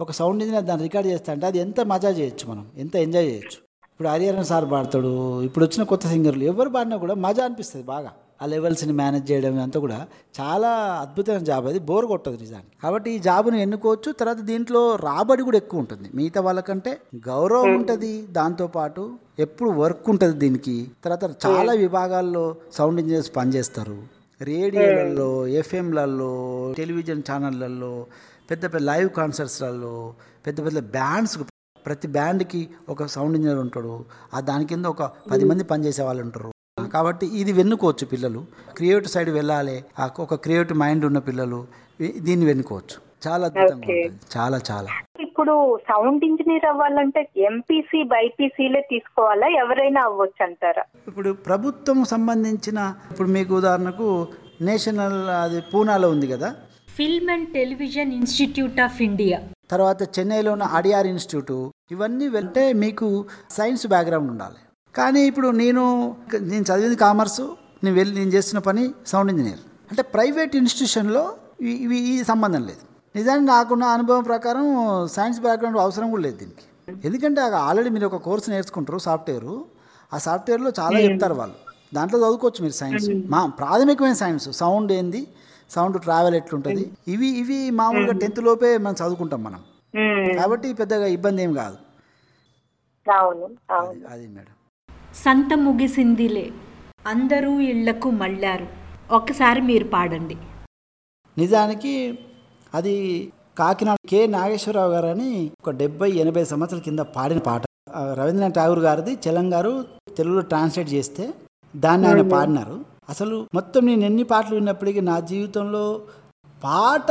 Speaker 1: ఒక సౌండ్ ఇంజనీర్ దాన్ని రికార్డ్ చేస్తా అంటే అది ఎంత మజా చేయొచ్చు మనం ఎంత ఎంజాయ్ చేయొచ్చు. ఇప్పుడు హరిహరన్ సార్ పాడతాడు ఇప్పుడు వచ్చిన కొత్త సింగర్లు ఎవరు పాడినా కూడా మజా అనిపిస్తుంది బాగా. ఆ లెవెల్స్ని మేనేజ్ చేయడం అంతా కూడా చాలా అద్భుతమైన జాబ్. అది బోర్ కొట్టదు నిజానికి. కాబట్టి ఈ జాబ్ని ఎన్నుకోవచ్చు. తర్వాత దీంట్లో రాబడి కూడా ఎక్కువ ఉంటుంది. మిగతా వాళ్ళకంటే గౌరవం ఉంటుంది. దాంతోపాటు ఎప్పుడు వర్క్ ఉంటుంది దీనికి. తర్వాత చాలా విభాగాల్లో సౌండ్ ఇంజనీర్స్ పనిచేస్తారు. రేడియోలలో ఎఫ్ఎంలలో టెలివిజన్ ఛానళ్ళల్లో పెద్ద పెద్ద లైవ్ కాన్సర్ట్స్లలో పెద్ద పెద్ద బ్యాండ్స్ ప్రతి బ్యాండ్కి ఒక సౌండ్ ఇంజనీర్ ఉంటాడు. ఆ దాని కింద ఒక పది మంది పనిచేసే వాళ్ళు ఉంటారు. కాబట్టి ఇది వెన్నుకోవచ్చు పిల్లలు. క్రియేటివ్ సైడ్ వెళ్ళాలి. ఆ ఒక క్రియేటివ్ మైండ్ ఉన్న పిల్లలు దీన్ని వెన్నుకోవచ్చు. చాలా అద్భుతంగా చాలా చాలా.
Speaker 3: ఇప్పుడు సౌండ్ ఇంజనీర్ అవ్వాలంటే ఎంపీసీ బైపీసీలే తీసుకోవాలా? ఎవరైనా అవ్వచ్చు అంటారా?
Speaker 1: ఇప్పుడు ప్రభుత్వం సంబంధించిన ఇప్పుడు మీకు ఉదాహరణకు నేషనల్ అది పూనాలో ఉంది కదా?
Speaker 5: Film and television institute of India.
Speaker 1: తర్వాత చెన్నైలో ఉన్న అడియార్ ఇన్స్టిట్యూట్. ఇవన్నీ వెళ్తే మీకు సైన్స్ బ్యాక్గ్రౌండ్ ఉండాలి. కానీ ఇప్పుడు నేను నేను చదివింది కామర్సు నేను వెళ్ళి నేను చేస్తున్న పని సౌండ్ ఇంజనీర్. అంటే ప్రైవేట్ ఇన్స్టిట్యూషన్లో ఇవి ఇవి ఈ సంబంధం లేదు. నిజానికి నాకున్న అనుభవం ప్రకారం సైన్స్ బ్యాక్గ్రౌండ్ అవసరం కూడా లేదు దీనికి. ఎందుకంటే ఆల్రెడీ మీరు ఒక కోర్సు నేర్చుకుంటారు సాఫ్ట్వేర్. ఆ సాఫ్ట్వేర్లో చాలా చెప్తారు వాళ్ళు. దాంట్లో చదువుకోవచ్చు మీరు సైన్స్. మా ప్రాథమికమైన సైన్స్ సౌండ్ ఏంది? సౌండ్ ట్రావెల్ ఎట్లుంటుంది? ఇవి ఇవి మామూలుగా టెన్త్ లోపే మనం చదువుకుంటాం మనం. కాబట్టి పెద్దగా ఇబ్బంది ఏం కాదు. అది మేడం.
Speaker 5: సంత ముగిసిందిలే. అందరూ ఇళ్ళకు మళ్ళారు. ఒకసారి మీరు పాడండి.
Speaker 1: నిజానికి అది కాకినాడ కె. నాగేశ్వరరావు గారు అని ఒక డెబ్బై ఎనభై సంవత్సరాల కింద పాడిన పాట. రవీంద్రనాథ్ ఠాగూర్ గారిది చలం గారు తెలుగులో ట్రాన్స్లేట్ చేస్తే దాన్ని ఆయన పాడినారు. అసలు మొత్తం నేను ఎన్ని పాటలు విన్నప్పటికీ నా జీవితంలో పాట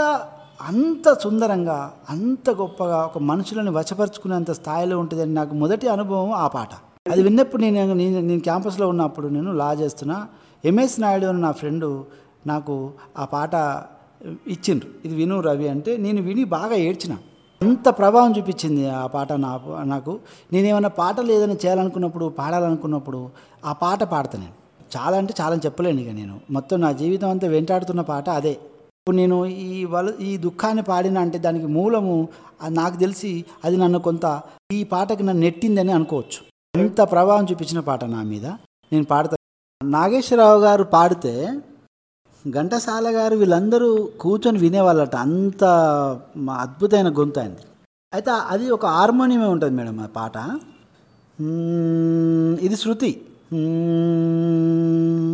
Speaker 1: అంత సుందరంగా అంత గొప్పగా ఒక మనుషులను వశపరుచుకునేంత స్థాయిలో ఉంటుందని నాకు మొదటి అనుభవం ఆ పాట. అది విన్నప్పుడు నేను నేను నేను క్యాంపస్లో ఉన్నప్పుడు నేను లా చేస్తున్నా. ఎంఎస్ నాయుడు అని నా ఫ్రెండు నాకు ఆ పాట ఇచ్చిండ్రు. ఇది విను రవి అంటే నేను విని బాగా ఏడ్చిన. అంత ప్రభావం చూపించింది ఆ పాట నా నాకు. నేనేమైనా పాటలు ఏదైనా చేయాలనుకున్నప్పుడు పాడాలనుకున్నప్పుడు ఆ పాట పాడతా నేను. చాలా అంటే చాలా చెప్పలేను ఇక నేను. మొత్తం నా జీవితం అంతా వెంటాడుతున్న పాట అదే. ఇప్పుడు నేను ఈ వల ఈ దుఃఖాన్ని పాడిన అంటే దానికి మూలము అది నాకు తెలిసి అది నన్ను కొంత ఈ పాటకి నన్ను నెట్టిందని అనుకోవచ్చు. ఎంత ప్రభావం చూపించిన పాట నా మీద. నేను పాడతా. నాగేశ్వరరావు గారు పాడితే ఘంటసాల గారు వీళ్ళందరూ కూర్చొని వినేవాళ్ళట. అంత అద్భుతమైన గొంతు అయింది అయితే అది ఒక హార్మోనియమే ఉంటుంది మేడం ఆ పాట. ఇది శృతి. మ్మ్,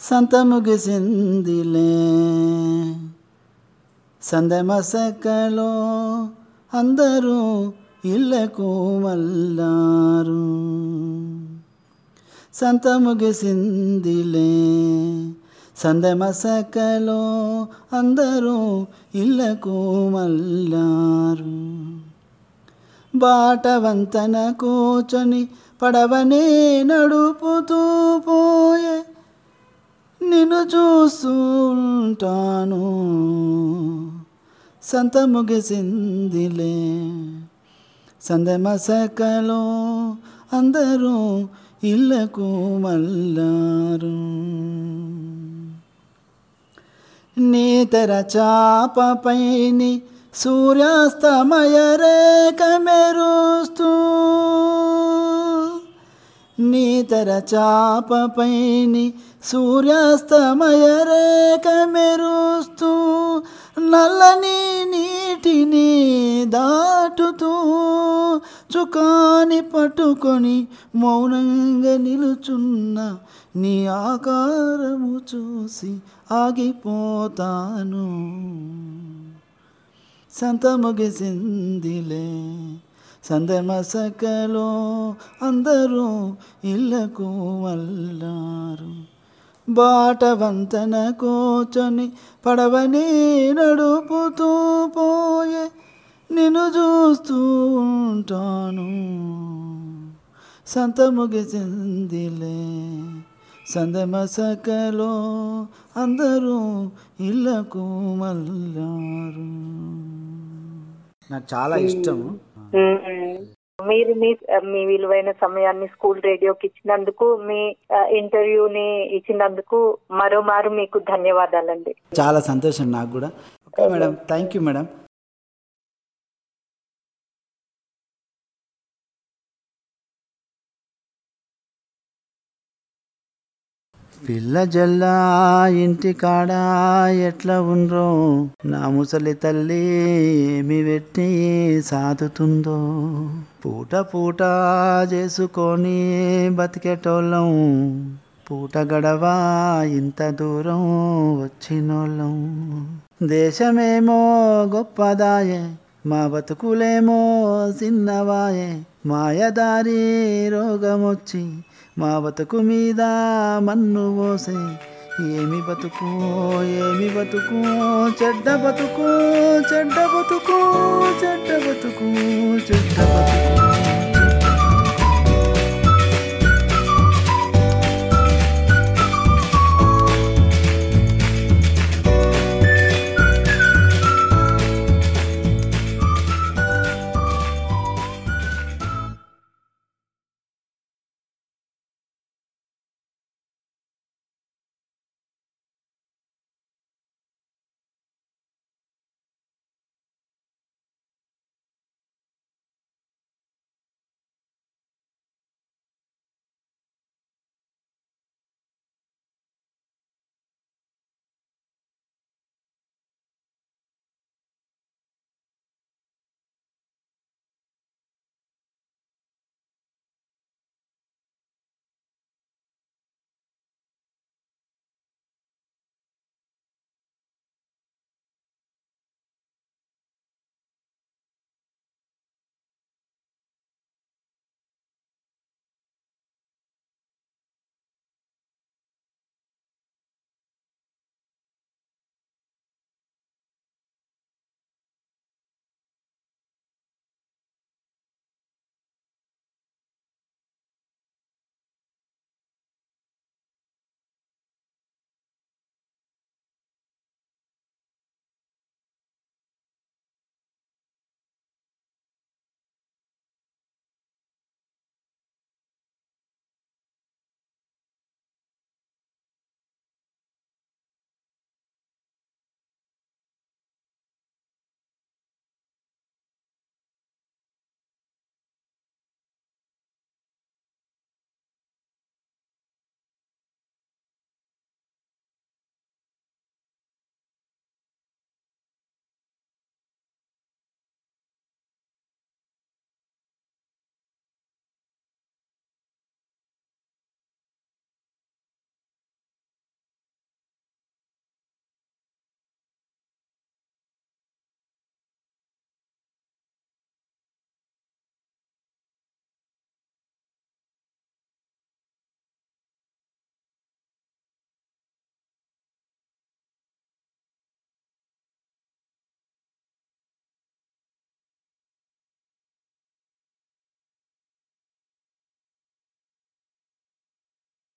Speaker 1: సంత ముగిసిందిలే సందమసకలో అందరూ ఇళ్ళకు మల్లారు సంత ముగిసిందిలే సందమసకలో అందరూ ఇళ్ళకు మల్లారు బాట వంతన కూర్చొని పడవనే నడుపుతూ పోయే నిన్ను చూస్తుంటాను. సంత ముగిసిందిలే సందమసకలో అందరూ ఇళ్ళకు మల్లారు నీతర చాపపైని సూర్యాస్తమయ రేఖ మెరుస్తూ నీతర చాపపైని సూర్యాస్తమయ రేఖ మెరుస్తూ నల్లని నీటిని దాటుతూ చుకాని పట్టుకొని మౌనంగా నిలుచున్న నీ ఆకారము చూసి ఆగిపోతాను. సంత ముగిసిందిలే సందమసకలో అందరూ ఇళ్ళకు వల్లారు. బాట వంతన కూర్చొని పడవని నడుపుతూ పోయే నిన్ను చూస్తూ ఉంటాను. సంత ముగిసిందిలే సందమసకలో అందరూ ఇళ్ళకు మల్లారు నాకు చాలా ఇష్టము.
Speaker 3: మీరు మీ మీ విలువైన సమయాన్ని స్కూల్ రేడియోకి ఇచ్చినందుకు మీ ఇంటర్వ్యూని ఇచ్చినందుకు మరోమారు మీకు ధన్యవాదాలండి.
Speaker 1: చాలా సంతోషం నాకు కూడా. Okay madam. Thank you madam. పిల్ల జల్ల ఇంటికాడ ఎట్లా ఉండ్రో? నా ముసలి తల్లి ఏమి పెట్టి సాదుతుందో? పూట పూట చేసుకొని బతికేటోళ్ళం. పూట గడవా ఇంత దూరం వచ్చినోళ్ళం. దేశమేమో గొప్పదాయే మా బతుకులేమో చిన్నవాయే. మాయదారి రోగమొచ్చి మా బతుకు మీద మన్ను పోసే ఏమి బతుకు ఏమి బతుకు చెడ్డ బతుకు చెడ్డ బతుకు చెడ్డ బతుకు చెడ్డ బతుకు.